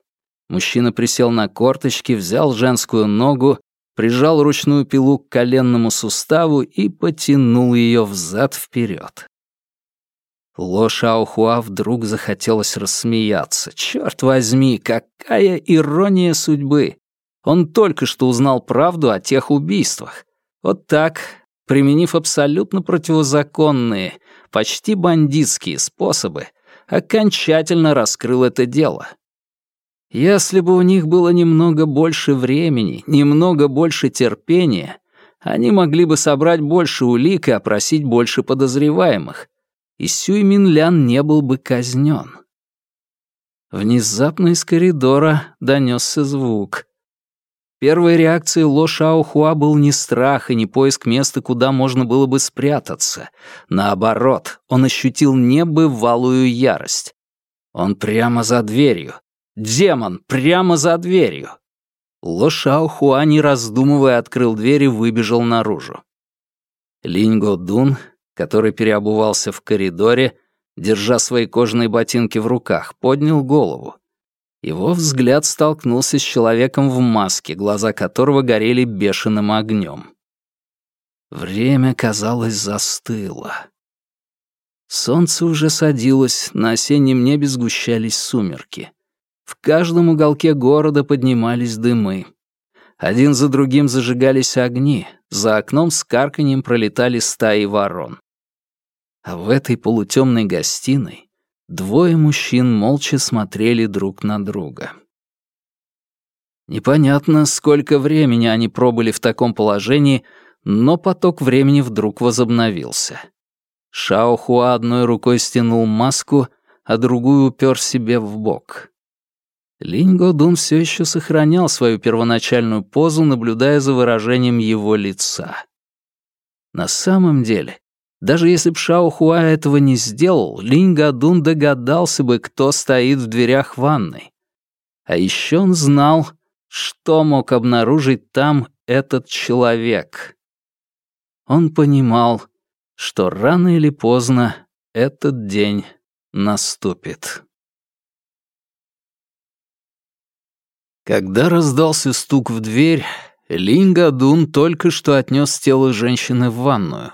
Мужчина присел на корточки, взял женскую ногу прижал ручную пилу к коленному суставу и потянул ее взад-вперед. Ло Шаохуа вдруг захотелось рассмеяться. Черт возьми, какая ирония судьбы! Он только что узнал правду о тех убийствах. Вот так, применив абсолютно противозаконные, почти бандитские способы, окончательно раскрыл это дело. Если бы у них было немного больше времени, немного больше терпения, они могли бы собрать больше улик и опросить больше подозреваемых, и Сюй Минлян не был бы казнен. Внезапно из коридора донесся звук. Первой реакцией Ло Шао Хуа был не страх и не поиск места, куда можно было бы спрятаться. Наоборот, он ощутил небывалую ярость. Он прямо за дверью, Демон прямо за дверью. Ло Шао Хуа, не раздумывая, открыл дверь и выбежал наружу. Линь Го Дун, который переобувался в коридоре, держа свои кожаные ботинки в руках, поднял голову. Его взгляд столкнулся с человеком в маске, глаза которого горели бешеным огнем. Время, казалось, застыло. Солнце уже садилось, на осеннем небе сгущались сумерки. В каждом уголке города поднимались дымы. Один за другим зажигались огни, за окном с карканьем пролетали стаи ворон. А в этой полутемной гостиной двое мужчин молча смотрели друг на друга. Непонятно, сколько времени они пробыли в таком положении, но поток времени вдруг возобновился. Шао Хуа одной рукой стянул маску, а другую упер себе в бок. Линь Годун все еще сохранял свою первоначальную позу, наблюдая за выражением его лица. На самом деле, даже если б Шао Хуа этого не сделал, Линь Годун догадался бы, кто стоит в дверях ванной. А еще он знал, что мог обнаружить там этот человек. Он понимал, что рано или поздно этот день наступит. Когда раздался стук в дверь, Линь Гадун только что отнес тело женщины в ванную.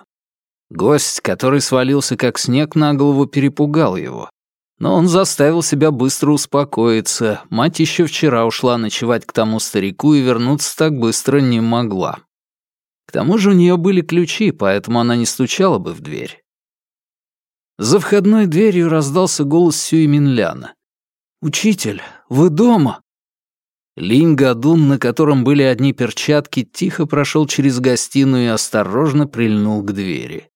Гость, который свалился как снег на голову, перепугал его. Но он заставил себя быстро успокоиться. Мать еще вчера ушла ночевать к тому старику и вернуться так быстро не могла. К тому же у нее были ключи, поэтому она не стучала бы в дверь. За входной дверью раздался голос Сюи Минляна. «Учитель, вы дома?» Линь Гадун, на котором были одни перчатки, тихо прошел через гостиную и осторожно прильнул к двери.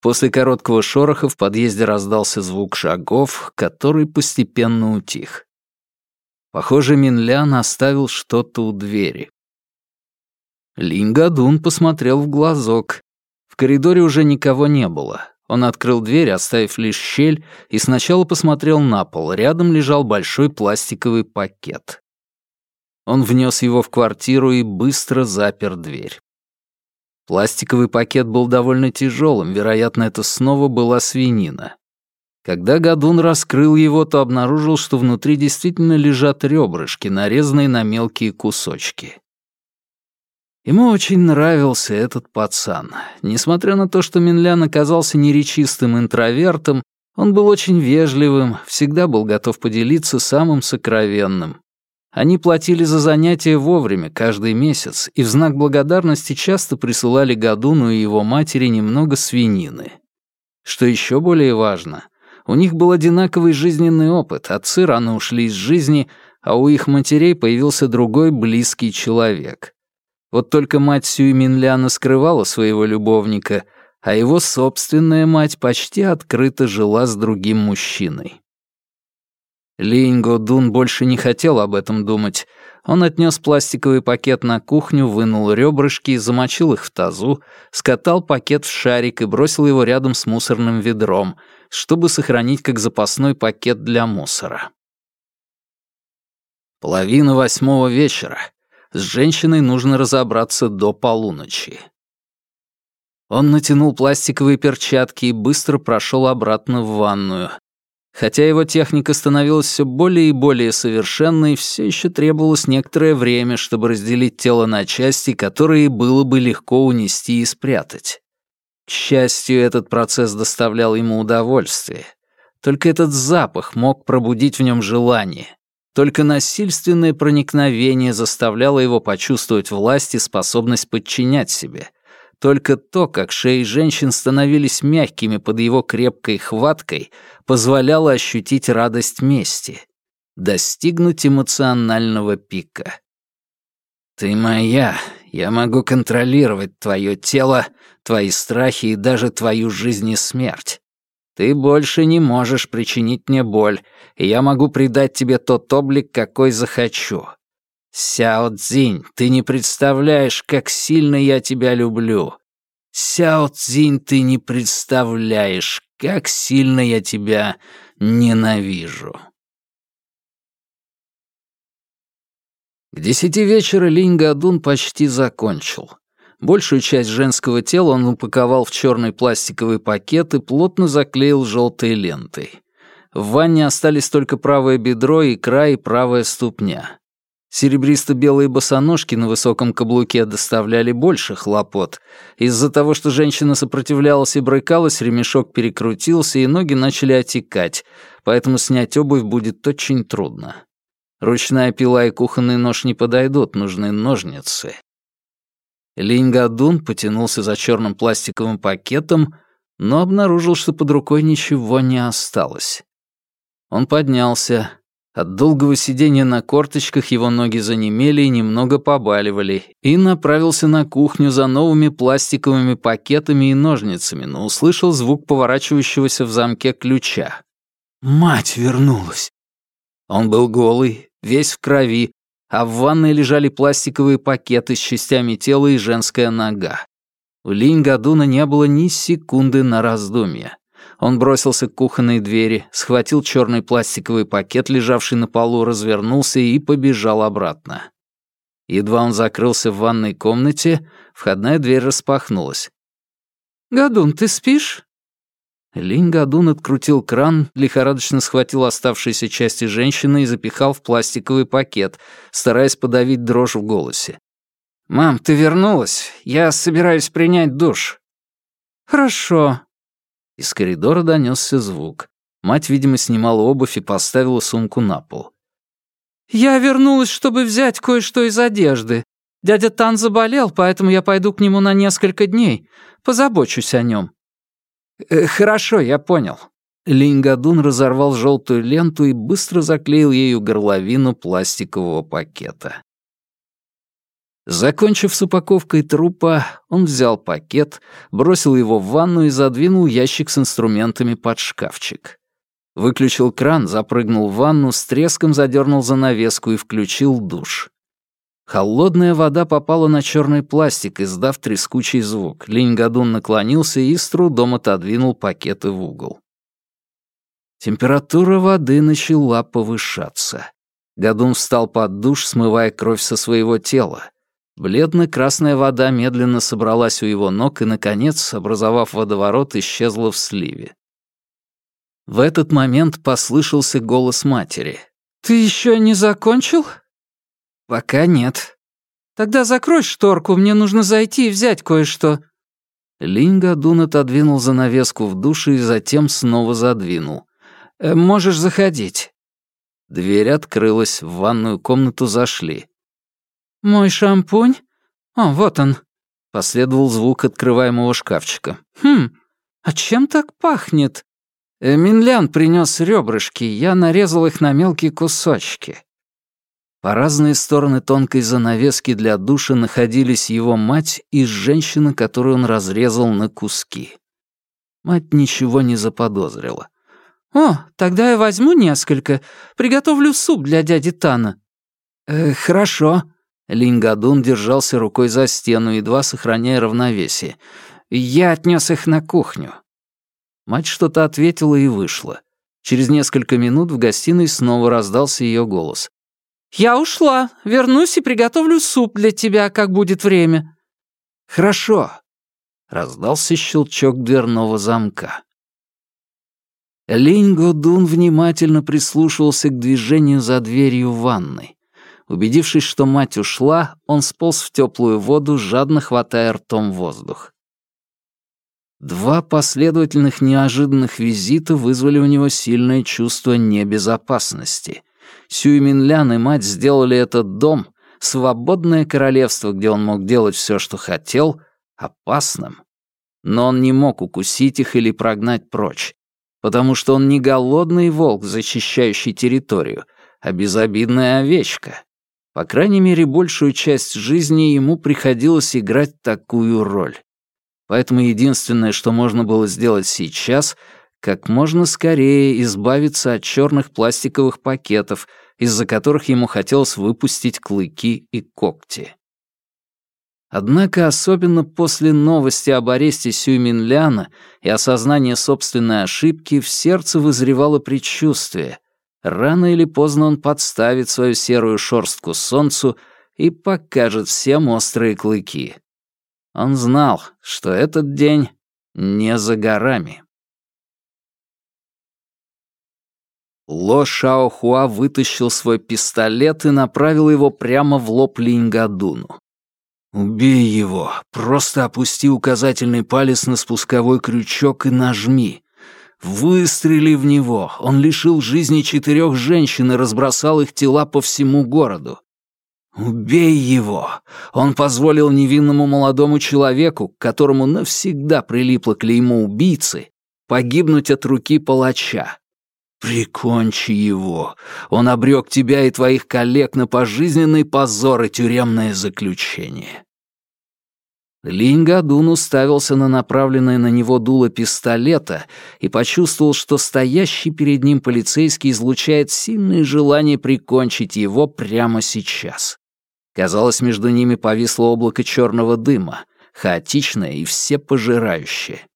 После короткого шороха в подъезде раздался звук шагов, который постепенно утих. Похоже, Минлян оставил что-то у двери. Линь Гадун посмотрел в глазок. В коридоре уже никого не было. Он открыл дверь, оставив лишь щель, и сначала посмотрел на пол. Рядом лежал большой пластиковый пакет. Он внес его в квартиру и быстро запер дверь. Пластиковый пакет был довольно тяжелым, вероятно, это снова была свинина. Когда Гадун раскрыл его, то обнаружил, что внутри действительно лежат ребрышки, нарезанные на мелкие кусочки. Ему очень нравился этот пацан. Несмотря на то, что Минлян оказался неречистым интровертом, он был очень вежливым, всегда был готов поделиться самым сокровенным. Они платили за занятия вовремя, каждый месяц, и в знак благодарности часто присылали Гадуну и его матери немного свинины. Что еще более важно, у них был одинаковый жизненный опыт, отцы рано ушли из жизни, а у их матерей появился другой близкий человек. Вот только мать Сюй Минляна скрывала своего любовника, а его собственная мать почти открыто жила с другим мужчиной. Линго Дун больше не хотел об этом думать. Он отнес пластиковый пакет на кухню, вынул ребрышки, замочил их в тазу, скатал пакет в шарик и бросил его рядом с мусорным ведром, чтобы сохранить как запасной пакет для мусора. Половина восьмого вечера. С женщиной нужно разобраться до полуночи. Он натянул пластиковые перчатки и быстро прошел обратно в ванную. Хотя его техника становилась все более и более совершенной, все еще требовалось некоторое время, чтобы разделить тело на части, которые было бы легко унести и спрятать. К счастью, этот процесс доставлял ему удовольствие. Только этот запах мог пробудить в нем желание. Только насильственное проникновение заставляло его почувствовать власть и способность подчинять себе — только то, как шеи женщин становились мягкими под его крепкой хваткой, позволяло ощутить радость мести, достигнуть эмоционального пика. «Ты моя, я могу контролировать твое тело, твои страхи и даже твою жизнь и смерть. Ты больше не можешь причинить мне боль, и я могу придать тебе тот облик, какой захочу. Сяо Цзинь, ты не представляешь, как сильно я тебя люблю. Сяо Цзинь, ты не представляешь, как сильно я тебя ненавижу. К десяти вечера Линь Гадун почти закончил. Большую часть женского тела он упаковал в черный пластиковый пакет и плотно заклеил желтой лентой. В ванне остались только правое бедро, икра и правая ступня. Серебристо-белые босоножки на высоком каблуке доставляли больше хлопот. Из-за того, что женщина сопротивлялась и брыкалась, ремешок перекрутился, и ноги начали отекать, поэтому снять обувь будет очень трудно. Ручная пила и кухонный нож не подойдут, нужны ножницы. Линь потянулся за черным пластиковым пакетом, но обнаружил, что под рукой ничего не осталось. Он поднялся, от долгого сидения на корточках его ноги занемели и немного побаливали, и направился на кухню за новыми пластиковыми пакетами и ножницами, но услышал звук поворачивающегося в замке ключа. Мать вернулась. Он был голый, весь в крови, а в ванной лежали пластиковые пакеты с частями тела и женская нога. У Линь Гадуна не было ни секунды на раздумье. Он бросился к кухонной двери, схватил черный пластиковый пакет, лежавший на полу, развернулся и побежал обратно. Едва он закрылся в ванной комнате, входная дверь распахнулась. «Гадун, ты спишь?» Линь Гадун открутил кран, лихорадочно схватил оставшиеся части женщины и запихал в пластиковый пакет, стараясь подавить дрожь в голосе. «Мам, ты вернулась? Я собираюсь принять душ». «Хорошо». Из коридора донесся звук. Мать, видимо, снимала обувь и поставила сумку на пол. «Я вернулась, чтобы взять кое-что из одежды. Дядя Тан заболел, поэтому я пойду к нему на несколько дней. Позабочусь о нем». Э, «Хорошо, я понял». Лингадун разорвал желтую ленту и быстро заклеил ею горловину пластикового пакета. Закончив с упаковкой трупа, он взял пакет, бросил его в ванну и задвинул ящик с инструментами под шкафчик. Выключил кран, запрыгнул в ванну, с треском задернул занавеску и включил душ. Холодная вода попала на черный пластик, издав трескучий звук. Линь-Гадун наклонился и с трудом отодвинул пакеты в угол. Температура воды начала повышаться. Гадун встал под душ, смывая кровь со своего тела. Бледно-красная вода медленно собралась у его ног и, наконец, образовав водоворот, исчезла в сливе. В этот момент послышался голос матери. «Ты еще не закончил?» «Пока нет». «Тогда закрой шторку, мне нужно зайти и взять кое-что». Линга Дун отодвинул занавеску в душе и затем снова задвинул. «Э, «Можешь заходить». Дверь открылась, в ванную комнату зашли. «Мой шампунь? О, вот он». Последовал звук открываемого шкафчика. «Хм, а чем так пахнет?» «Минлян принес ребрышки, я нарезал их на мелкие кусочки». По разные стороны тонкой занавески для душа находились его мать и женщина, которую он разрезал на куски. Мать ничего не заподозрила. «О, тогда я возьму несколько. Приготовлю суп для дяди Тана». «Э, «Хорошо», Лингадун держался рукой за стену, едва сохраняя равновесие. «Я отнес их на кухню». Мать что-то ответила и вышла. Через несколько минут в гостиной снова раздался ее голос. «Я ушла. Вернусь и приготовлю суп для тебя, как будет время». «Хорошо». Раздался щелчок дверного замка. Линго Дун внимательно прислушивался к движению за дверью ванной. Убедившись, что мать ушла, он сполз в теплую воду, жадно хватая ртом воздух. Два последовательных неожиданных визита вызвали у него сильное чувство небезопасности. Сюй Минлян и мать сделали этот дом, свободное королевство, где он мог делать все, что хотел, опасным. Но он не мог укусить их или прогнать прочь, потому что он не голодный волк, защищающий территорию, а безобидная овечка. По крайней мере, большую часть жизни ему приходилось играть такую роль. Поэтому единственное, что можно было сделать сейчас, как можно скорее избавиться от черных пластиковых пакетов, из-за которых ему хотелось выпустить клыки и когти. Однако особенно после новости об аресте Сюйминляна и осознания собственной ошибки в сердце вызревало предчувствие, Рано или поздно он подставит свою серую шорстку солнцу и покажет всем острые клыки. Он знал, что этот день не за горами. Ло Шаохуа вытащил свой пистолет и направил его прямо в лоб Линьгадуну. «Убей его, просто опусти указательный палец на спусковой крючок и нажми. Выстрели в него. Он лишил жизни четырех женщин и разбросал их тела по всему городу. Убей его. Он позволил невинному молодому человеку, к которому навсегда прилипло клеймо убийцы, погибнуть от руки палача. Прикончи его. Он обрек тебя и твоих коллег на пожизненный позор и тюремное заключение. Линь-Гадун уставился на направленное на него дуло пистолета и почувствовал, что стоящий перед ним полицейский излучает сильное желание прикончить его прямо сейчас. Казалось, между ними повисло облако черного дыма, хаотичное и всепожирающее.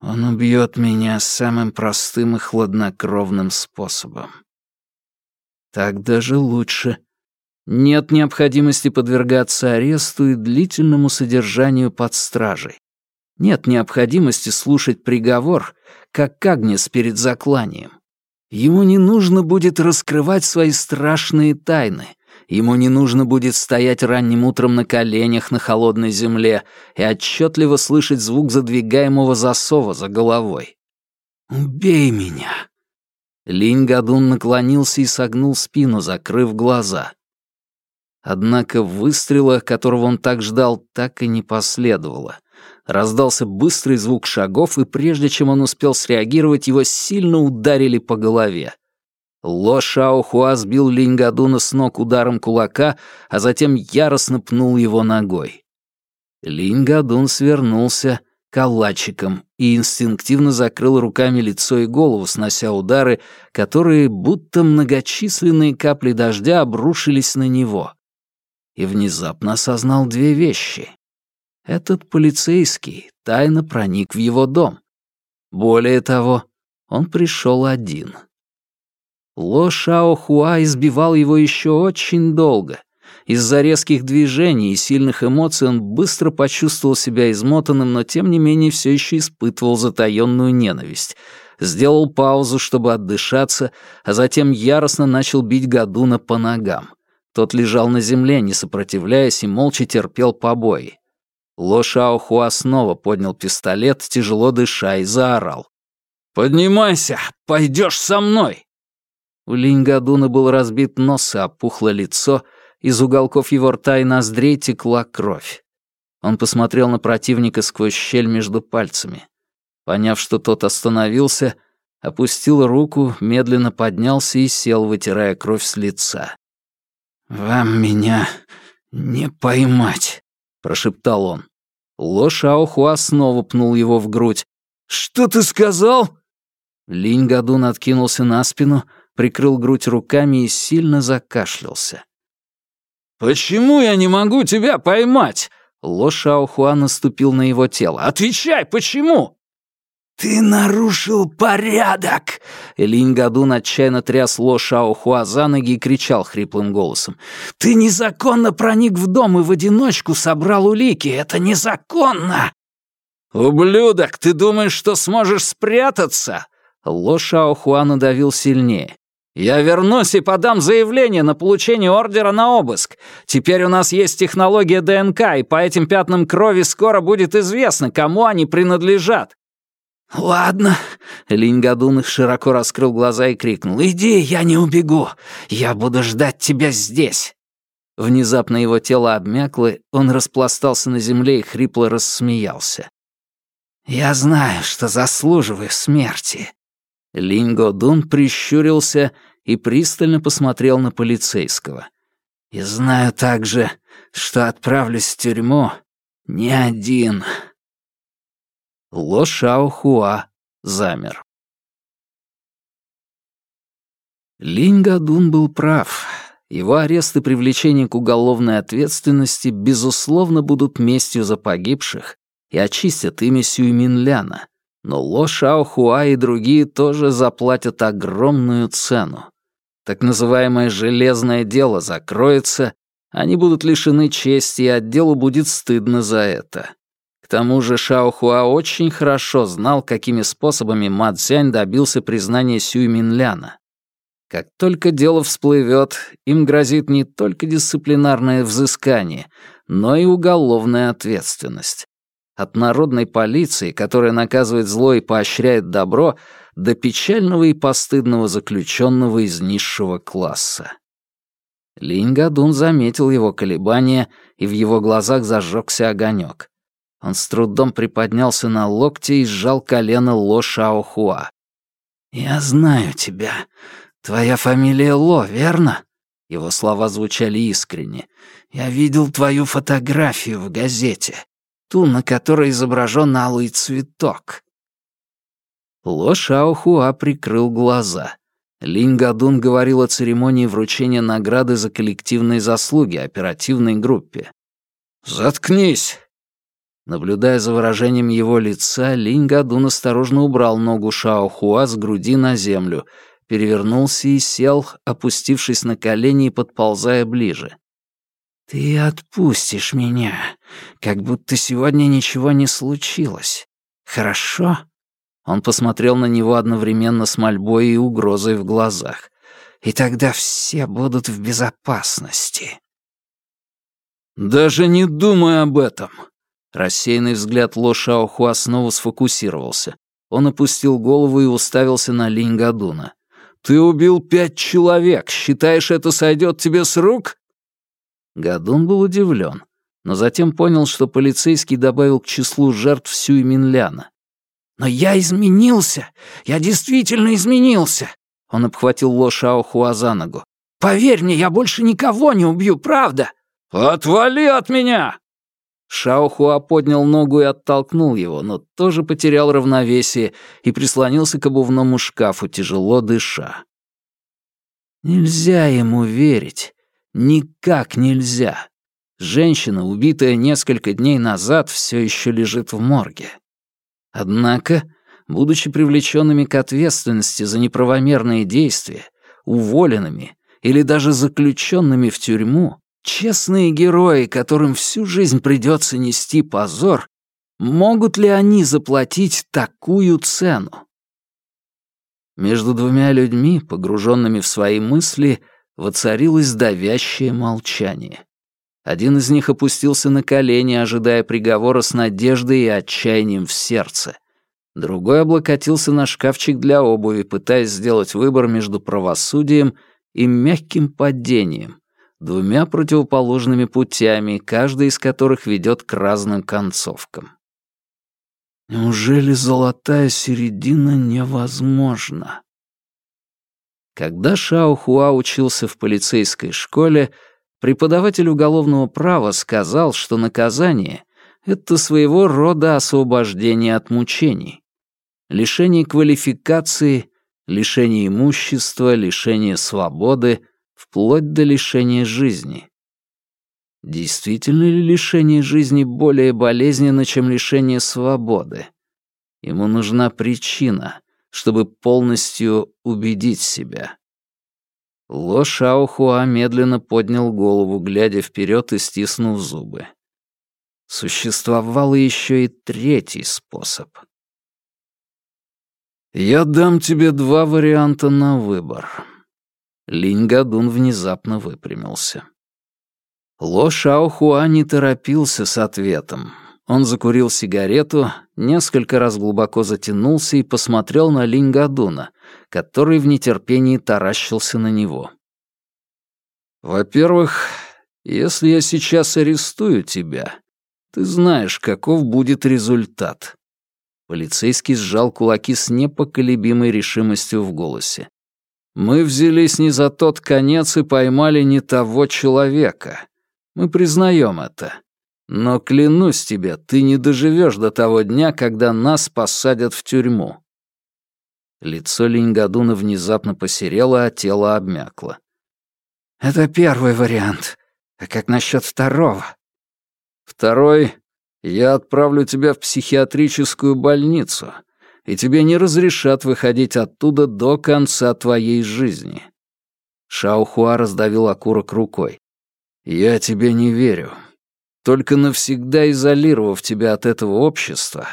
Он убьет меня самым простым и хладнокровным способом. Так даже лучше, нет необходимости подвергаться аресту и длительному содержанию под стражей. Нет необходимости слушать приговор, как Агнес перед закланием. Ему не нужно будет раскрывать свои страшные тайны. Ему не нужно будет стоять ранним утром на коленях на холодной земле и отчетливо слышать звук задвигаемого засова за головой. «Убей меня!» Линь Гадун наклонился и согнул спину, закрыв глаза. Однако выстрела, которого он так ждал, так и не последовало. Раздался быстрый звук шагов, и прежде чем он успел среагировать, его сильно ударили по голове. Ло Шао Хуа сбил Линьгадуна с ног ударом кулака, а затем яростно пнул его ногой. Линьгадун свернулся калачиком и инстинктивно закрыл руками лицо и голову, снося удары, которые, будто многочисленные капли дождя, обрушились на него. И внезапно осознал две вещи. Этот полицейский тайно проник в его дом. Более того, он пришел один — Ло Шао Хуа избивал его еще очень долго. Из-за резких движений и сильных эмоций он быстро почувствовал себя измотанным, но тем не менее все еще испытывал затаённую ненависть. Сделал паузу, чтобы отдышаться, а затем яростно начал бить Гадуна по ногам. Тот лежал на земле, не сопротивляясь, и молча терпел побои. Ло Шао Хуа снова поднял пистолет, тяжело дыша, и заорал. «Поднимайся! Пойдешь со мной!» У Линьгадуна был разбит нос и опухло лицо, из уголков его рта и ноздрей текла кровь. Он посмотрел на противника сквозь щель между пальцами. Поняв, что тот остановился, опустил руку, медленно поднялся и сел, вытирая кровь с лица. «Вам меня не поймать», — прошептал он. Ло Шаохуа снова пнул его в грудь. «Что ты сказал?» Линь Гадун откинулся на спину, прикрыл грудь руками и сильно закашлялся. «Почему я не могу тебя поймать?» Ло Шаохуа наступил на его тело. «Отвечай, почему?» «Ты нарушил порядок!» Линь Гадун отчаянно тряс Ло Шаохуа за ноги и кричал хриплым голосом. «Ты незаконно проник в дом и в одиночку собрал улики! Это незаконно!» «Ублюдок, ты думаешь, что сможешь спрятаться?» Ло Шаохуа надавил сильнее. «Я вернусь и подам заявление на получение ордера на обыск. Теперь у нас есть технология ДНК, и по этим пятнам крови скоро будет известно, кому они принадлежат». «Ладно», — Линь широко раскрыл глаза и крикнул. «Иди, я не убегу. Я буду ждать тебя здесь». Внезапно его тело обмякло, он распластался на земле и хрипло рассмеялся. «Я знаю, что заслуживаю смерти». Линго Дун прищурился и пристально посмотрел на полицейского. «И знаю также, что отправлюсь в тюрьму не один». Ло Шао Хуа замер. Линь Гадун был прав. Его арест и привлечение к уголовной ответственности, безусловно, будут местью за погибших и очистят имя Сюйминляна. Но Ло Шао Хуа и другие тоже заплатят огромную цену так называемое «железное дело» закроется, они будут лишены чести, и отделу будет стыдно за это. К тому же Шао Хуа очень хорошо знал, какими способами Ма Цзянь добился признания Сюй Минляна. Как только дело всплывет, им грозит не только дисциплинарное взыскание, но и уголовная ответственность. От народной полиции, которая наказывает зло и поощряет добро, до печального и постыдного заключенного из низшего класса. Линь Гадун заметил его колебания, и в его глазах зажегся огонек. Он с трудом приподнялся на локте и сжал колено Ло Шао Хуа. «Я знаю тебя. Твоя фамилия Ло, верно?» Его слова звучали искренне. «Я видел твою фотографию в газете, ту, на которой изображен алый цветок. Ло Шаохуа прикрыл глаза. Линь Гадун говорил о церемонии вручения награды за коллективные заслуги оперативной группе. «Заткнись!» Наблюдая за выражением его лица, Линь Гадун осторожно убрал ногу Шаохуа с груди на землю, перевернулся и сел, опустившись на колени и подползая ближе. Ты отпустишь меня, как будто сегодня ничего не случилось. Хорошо?» Он посмотрел на него одновременно с мольбой и угрозой в глазах. «И тогда все будут в безопасности». «Даже не думай об этом!» Рассеянный взгляд Ло Шаохуа снова сфокусировался. Он опустил голову и уставился на Линь Гадуна. «Ты убил пять человек. Считаешь, это сойдет тебе с рук?» Гадун был удивлен, но затем понял, что полицейский добавил к числу жертв Сюй Минляна. «Но я изменился! Я действительно изменился!» Он обхватил Ло Шаохуа за ногу. «Поверь мне, я больше никого не убью, правда!» «Отвали от меня!» Шаохуа поднял ногу и оттолкнул его, но тоже потерял равновесие и прислонился к обувному шкафу, тяжело дыша. Нельзя ему верить. Никак нельзя. Женщина, убитая несколько дней назад, все еще лежит в морге. Однако, будучи привлеченными к ответственности за неправомерные действия, уволенными или даже заключенными в тюрьму, Честные герои, которым всю жизнь придется нести позор, могут ли они заплатить такую цену? Между двумя людьми, погруженными в свои мысли, воцарилось давящее молчание. Один из них опустился на колени, ожидая приговора с надеждой и отчаянием в сердце. Другой облокотился на шкафчик для обуви, пытаясь сделать выбор между правосудием и мягким падением, двумя противоположными путями, каждый из которых ведет к разным концовкам. Неужели золотая середина невозможна? Когда Шао Хуа учился в полицейской школе, преподаватель уголовного права сказал, что наказание — это своего рода освобождение от мучений. Лишение квалификации, лишение имущества, лишение свободы — вплоть до лишения жизни. Действительно ли лишение жизни более болезненно, чем лишение свободы? Ему нужна причина, чтобы полностью убедить себя. Ло Шаохуа медленно поднял голову, глядя вперед и стиснув зубы. Существовал еще и третий способ. «Я дам тебе два варианта на выбор», Линь Гадун внезапно выпрямился. Ло Шаохуа не торопился с ответом. Он закурил сигарету, несколько раз глубоко затянулся и посмотрел на Линь Гадуна, который в нетерпении таращился на него. «Во-первых, если я сейчас арестую тебя, ты знаешь, каков будет результат». Полицейский сжал кулаки с непоколебимой решимостью в голосе. Мы взялись не за тот конец и поймали не того человека. Мы признаем это. Но клянусь тебе, ты не доживешь до того дня, когда нас посадят в тюрьму. Лицо Линьгадуна внезапно посерело, а тело обмякло. Это первый вариант. А как насчет второго? Второй — я отправлю тебя в психиатрическую больницу, и тебе не разрешат выходить оттуда до конца твоей жизни». Шаохуа раздавил окурок рукой. «Я тебе не верю. Только навсегда изолировав тебя от этого общества,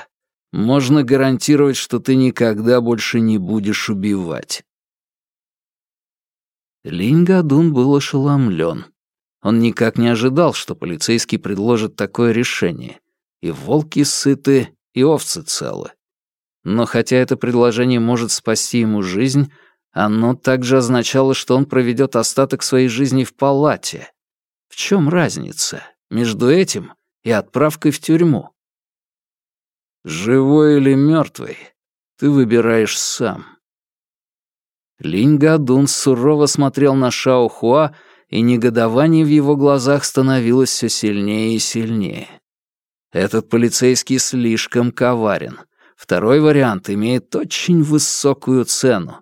можно гарантировать, что ты никогда больше не будешь убивать». Линь Гадун был ошеломлен. Он никак не ожидал, что полицейский предложит такое решение. И волки сыты, и овцы целы. Но хотя это предложение может спасти ему жизнь, оно также означало, что он проведет остаток своей жизни в палате. В чем разница между этим и отправкой в тюрьму? Живой или мертвый, ты выбираешь сам. Линь Гадун сурово смотрел на Шао Хуа, и негодование в его глазах становилось все сильнее и сильнее. Этот полицейский слишком коварен — Второй вариант имеет очень высокую цену.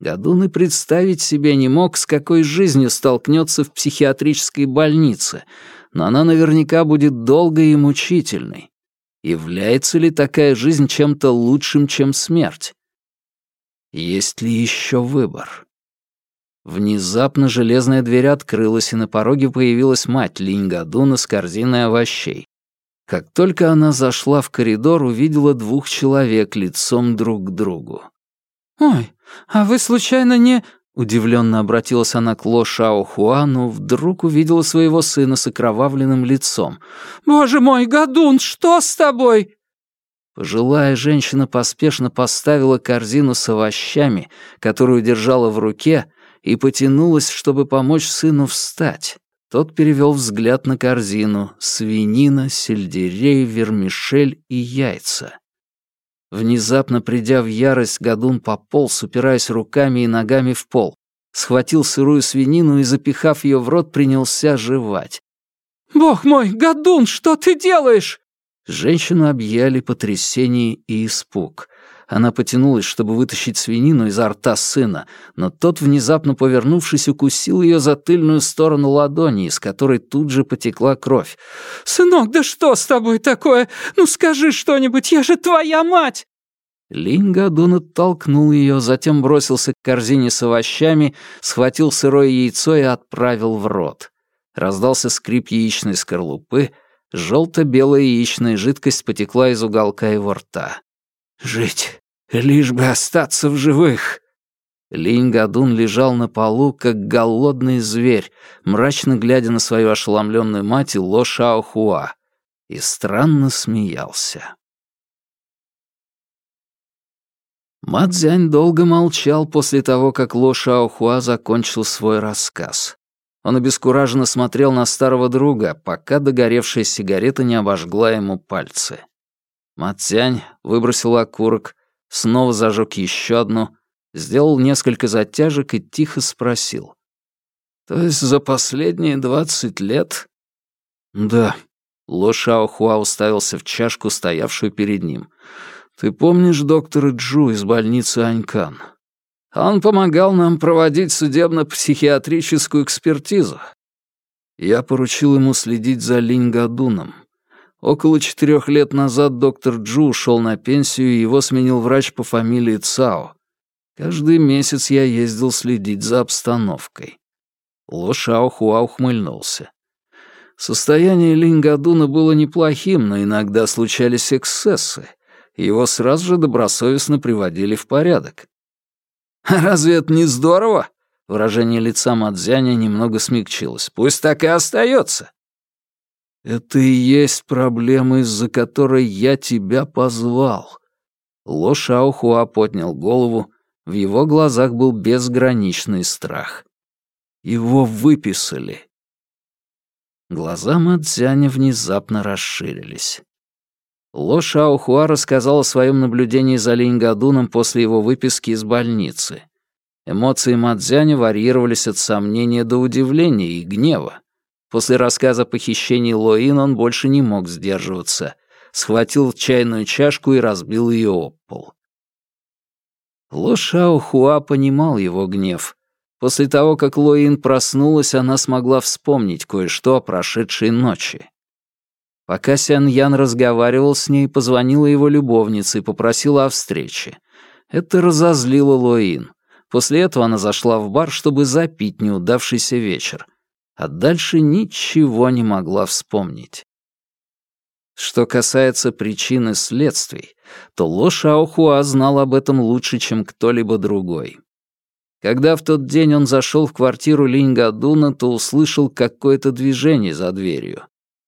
Гадун и представить себе не мог, с какой жизнью столкнется в психиатрической больнице, но она наверняка будет долгой и мучительной. Является ли такая жизнь чем-то лучшим, чем смерть? Есть ли еще выбор? Внезапно железная дверь открылась, и на пороге появилась мать Линь-Гадуна с корзиной овощей. Как только она зашла в коридор, увидела двух человек лицом друг к другу. «Ой, а вы случайно не...» Удивленно обратилась она к Ло Шао Хуа, но вдруг увидела своего сына с окровавленным лицом. «Боже мой, Гадун, что с тобой?» Пожилая женщина поспешно поставила корзину с овощами, которую держала в руке, и потянулась, чтобы помочь сыну встать. Тот перевел взгляд на корзину. Свинина, сельдерей, вермишель и яйца. Внезапно придя в ярость, Гадун пополз, упираясь руками и ногами в пол. Схватил сырую свинину и, запихав ее в рот, принялся жевать. «Бог мой, Гадун, что ты делаешь?» Женщину объяли потрясение и испуг. Она потянулась, чтобы вытащить свинину изо рта сына, но тот, внезапно повернувшись, укусил ее за тыльную сторону ладони, из которой тут же потекла кровь. «Сынок, да что с тобой такое? Ну скажи что-нибудь, я же твоя мать!» Линь-Гадун оттолкнул ее, затем бросился к корзине с овощами, схватил сырое яйцо и отправил в рот. Раздался скрип яичной скорлупы, желто-белая яичная жидкость потекла из уголка его рта. Жить, лишь бы остаться в живых. Линь Гадун лежал на полу, как голодный зверь, мрачно глядя на свою ошеломленную мать и Ло Шао Хуа, и странно смеялся. Мадзянь долго молчал после того, как Ло Шао Хуа закончил свой рассказ. Он обескураженно смотрел на старого друга, пока догоревшая сигарета не обожгла ему пальцы. Мацянь выбросил окурок, снова зажег еще одну, сделал несколько затяжек и тихо спросил. «То есть за последние двадцать лет?» «Да». Ло Шаохуа уставился в чашку, стоявшую перед ним. «Ты помнишь доктора Джу из больницы Анькан? Он помогал нам проводить судебно-психиатрическую экспертизу. Я поручил ему следить за Линь Гадуном. Около четырех лет назад доктор Джу ушел на пенсию, и его сменил врач по фамилии Цао. Каждый месяц я ездил следить за обстановкой. Ло Шао Хуа ухмыльнулся. Состояние Лингадуна было неплохим, но иногда случались эксцессы. Его сразу же добросовестно приводили в порядок. «Разве это не здорово?» Выражение лица Мадзяня немного смягчилось. «Пусть так и остается. Это и есть проблема, из-за которой я тебя позвал. Ло Шаохуа поднял голову, в его глазах был безграничный страх. Его выписали. Глаза Мадзяня внезапно расширились. Ло Шаохуа рассказал о своем наблюдении за Линьгадуном после его выписки из больницы. Эмоции Мадзяня варьировались от сомнения до удивления и гнева. После рассказа о похищении Лоин он больше не мог сдерживаться. Схватил чайную чашку и разбил ее об пол. Ло Шао Хуа понимал его гнев. После того, как Лоин проснулась, она смогла вспомнить кое-что о прошедшей ночи. Пока Сян Ян разговаривал с ней, позвонила его любовница и попросила о встрече. Это разозлило Лоин. После этого она зашла в бар, чтобы запить неудавшийся вечер — а дальше ничего не могла вспомнить. Что касается причин и следствий, то Ло Шаохуа знал об этом лучше, чем кто-либо другой. Когда в тот день он зашел в квартиру Линьгадуна, то услышал какое-то движение за дверью.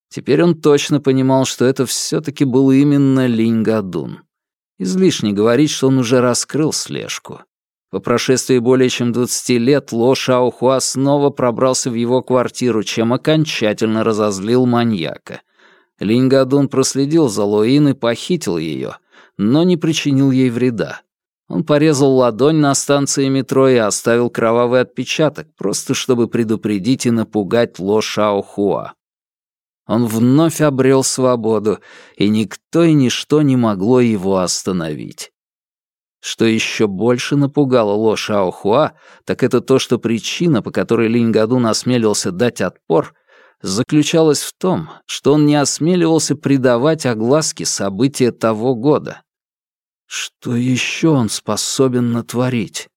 Теперь он точно понимал, что это все-таки был именно Линьгадун. Излишне говорить, что он уже раскрыл слежку. По прошествии более чем 20 лет Ло Шаохуа снова пробрался в его квартиру, чем окончательно разозлил маньяка. Линьгадун проследил за Лоин и похитил ее, но не причинил ей вреда. Он порезал ладонь на станции метро и оставил кровавый отпечаток, просто чтобы предупредить и напугать Ло Шаохуа. Он вновь обрел свободу, и никто и ничто не могло его остановить. Что еще больше напугало Ло Шаохуа, так это то, что причина, по которой Линь Гадун осмелился дать отпор, заключалась в том, что он не осмеливался придавать огласке события того года. Что еще он способен натворить?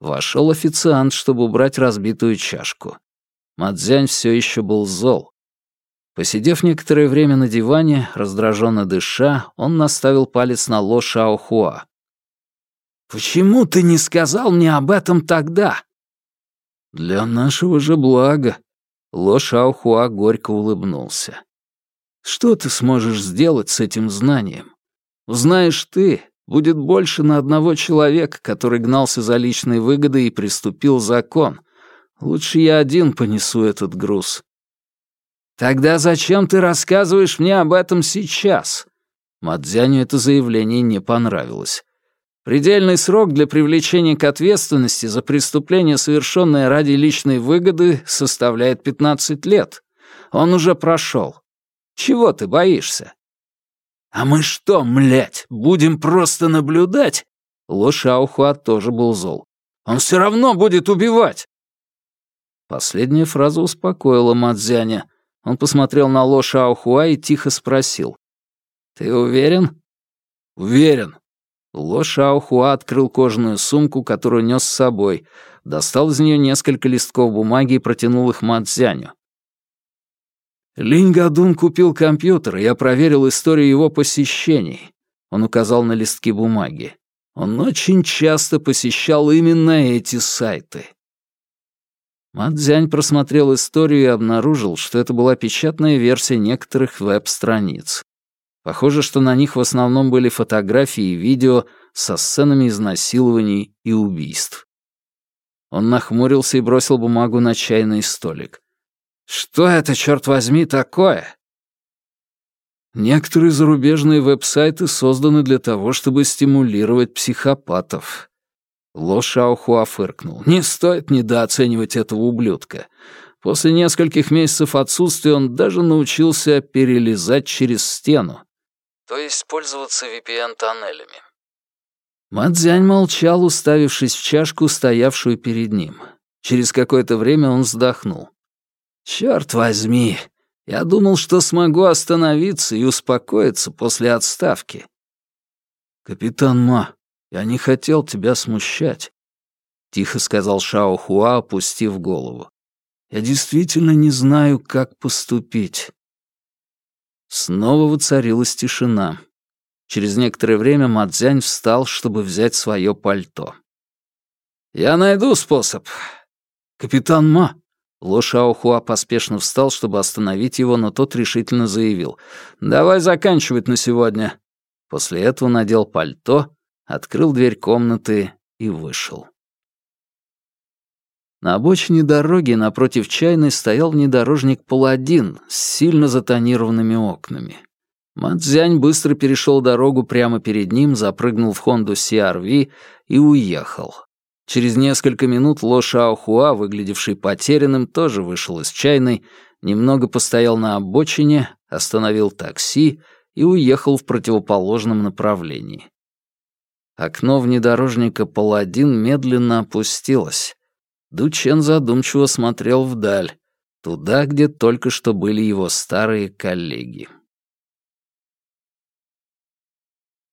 Вошел официант, чтобы убрать разбитую чашку. Мадзянь все еще был зол. Посидев некоторое время на диване, раздраженно дыша, он наставил палец на Ло Шаохуа. «Почему ты не сказал мне об этом тогда?» «Для нашего же блага», — Ло Шаохуа горько улыбнулся. «Что ты сможешь сделать с этим знанием? Узнаешь ты, будет больше на одного человека, который гнался за личной выгодой и приступил закон. Лучше я один понесу этот груз. Тогда зачем ты рассказываешь мне об этом сейчас? Мадзяню это заявление не понравилось. Предельный срок для привлечения к ответственности за преступление, совершенное ради личной выгоды, составляет 15 лет. Он уже прошел. Чего ты боишься? «А мы что, млять, будем просто наблюдать?» Ло Шаохуа тоже был зол. «Он все равно будет убивать!» Последняя фраза успокоила Мадзяня. Он посмотрел на Ло Шаохуа и тихо спросил. «Ты уверен?» «Уверен». Ло Шаохуа открыл кожаную сумку, которую нес с собой, достал из нее несколько листков бумаги и протянул их Мадзяню. Линь Гадун купил компьютер, и я проверил историю его посещений. Он указал на листки бумаги. Он очень часто посещал именно эти сайты. Мадзянь просмотрел историю и обнаружил, что это была печатная версия некоторых веб-страниц. Похоже, что на них в основном были фотографии и видео со сценами изнасилований и убийств. Он нахмурился и бросил бумагу на чайный столик. Что это, черт возьми, такое? Некоторые зарубежные веб-сайты созданы для того, чтобы стимулировать психопатов. Ло Шаохуа фыркнул. Не стоит недооценивать этого ублюдка. После нескольких месяцев отсутствия он даже научился перелезать через стену. То есть пользоваться VPN-тоннелями. Мадзянь молчал, уставившись в чашку, стоявшую перед ним. Через какое-то время он вздохнул. Черт возьми, я думал, что смогу остановиться и успокоиться после отставки. Капитан Ма, я не хотел тебя смущать, тихо сказал Шао Хуа, опустив голову. Я действительно не знаю, как поступить. Снова воцарилась тишина. Через некоторое время Мадзянь встал, чтобы взять свое пальто. «Я найду способ. Капитан Ма, Ло Шаохуа поспешно встал, чтобы остановить его, но тот решительно заявил. «Давай заканчивать на сегодня». После этого надел пальто, открыл дверь комнаты и вышел. На обочине дороги напротив чайной стоял внедорожник «Паладин» с сильно затонированными окнами. Мадзянь быстро перешел дорогу прямо перед ним, запрыгнул в Хонду CRV и уехал. Через несколько минут Ло Шаохуа, выглядевший потерянным, тоже вышел из чайной, немного постоял на обочине, остановил такси и уехал в противоположном направлении. Окно внедорожника «Паладин» медленно опустилось. Дучен задумчиво смотрел вдаль, туда, где только что были его старые коллеги.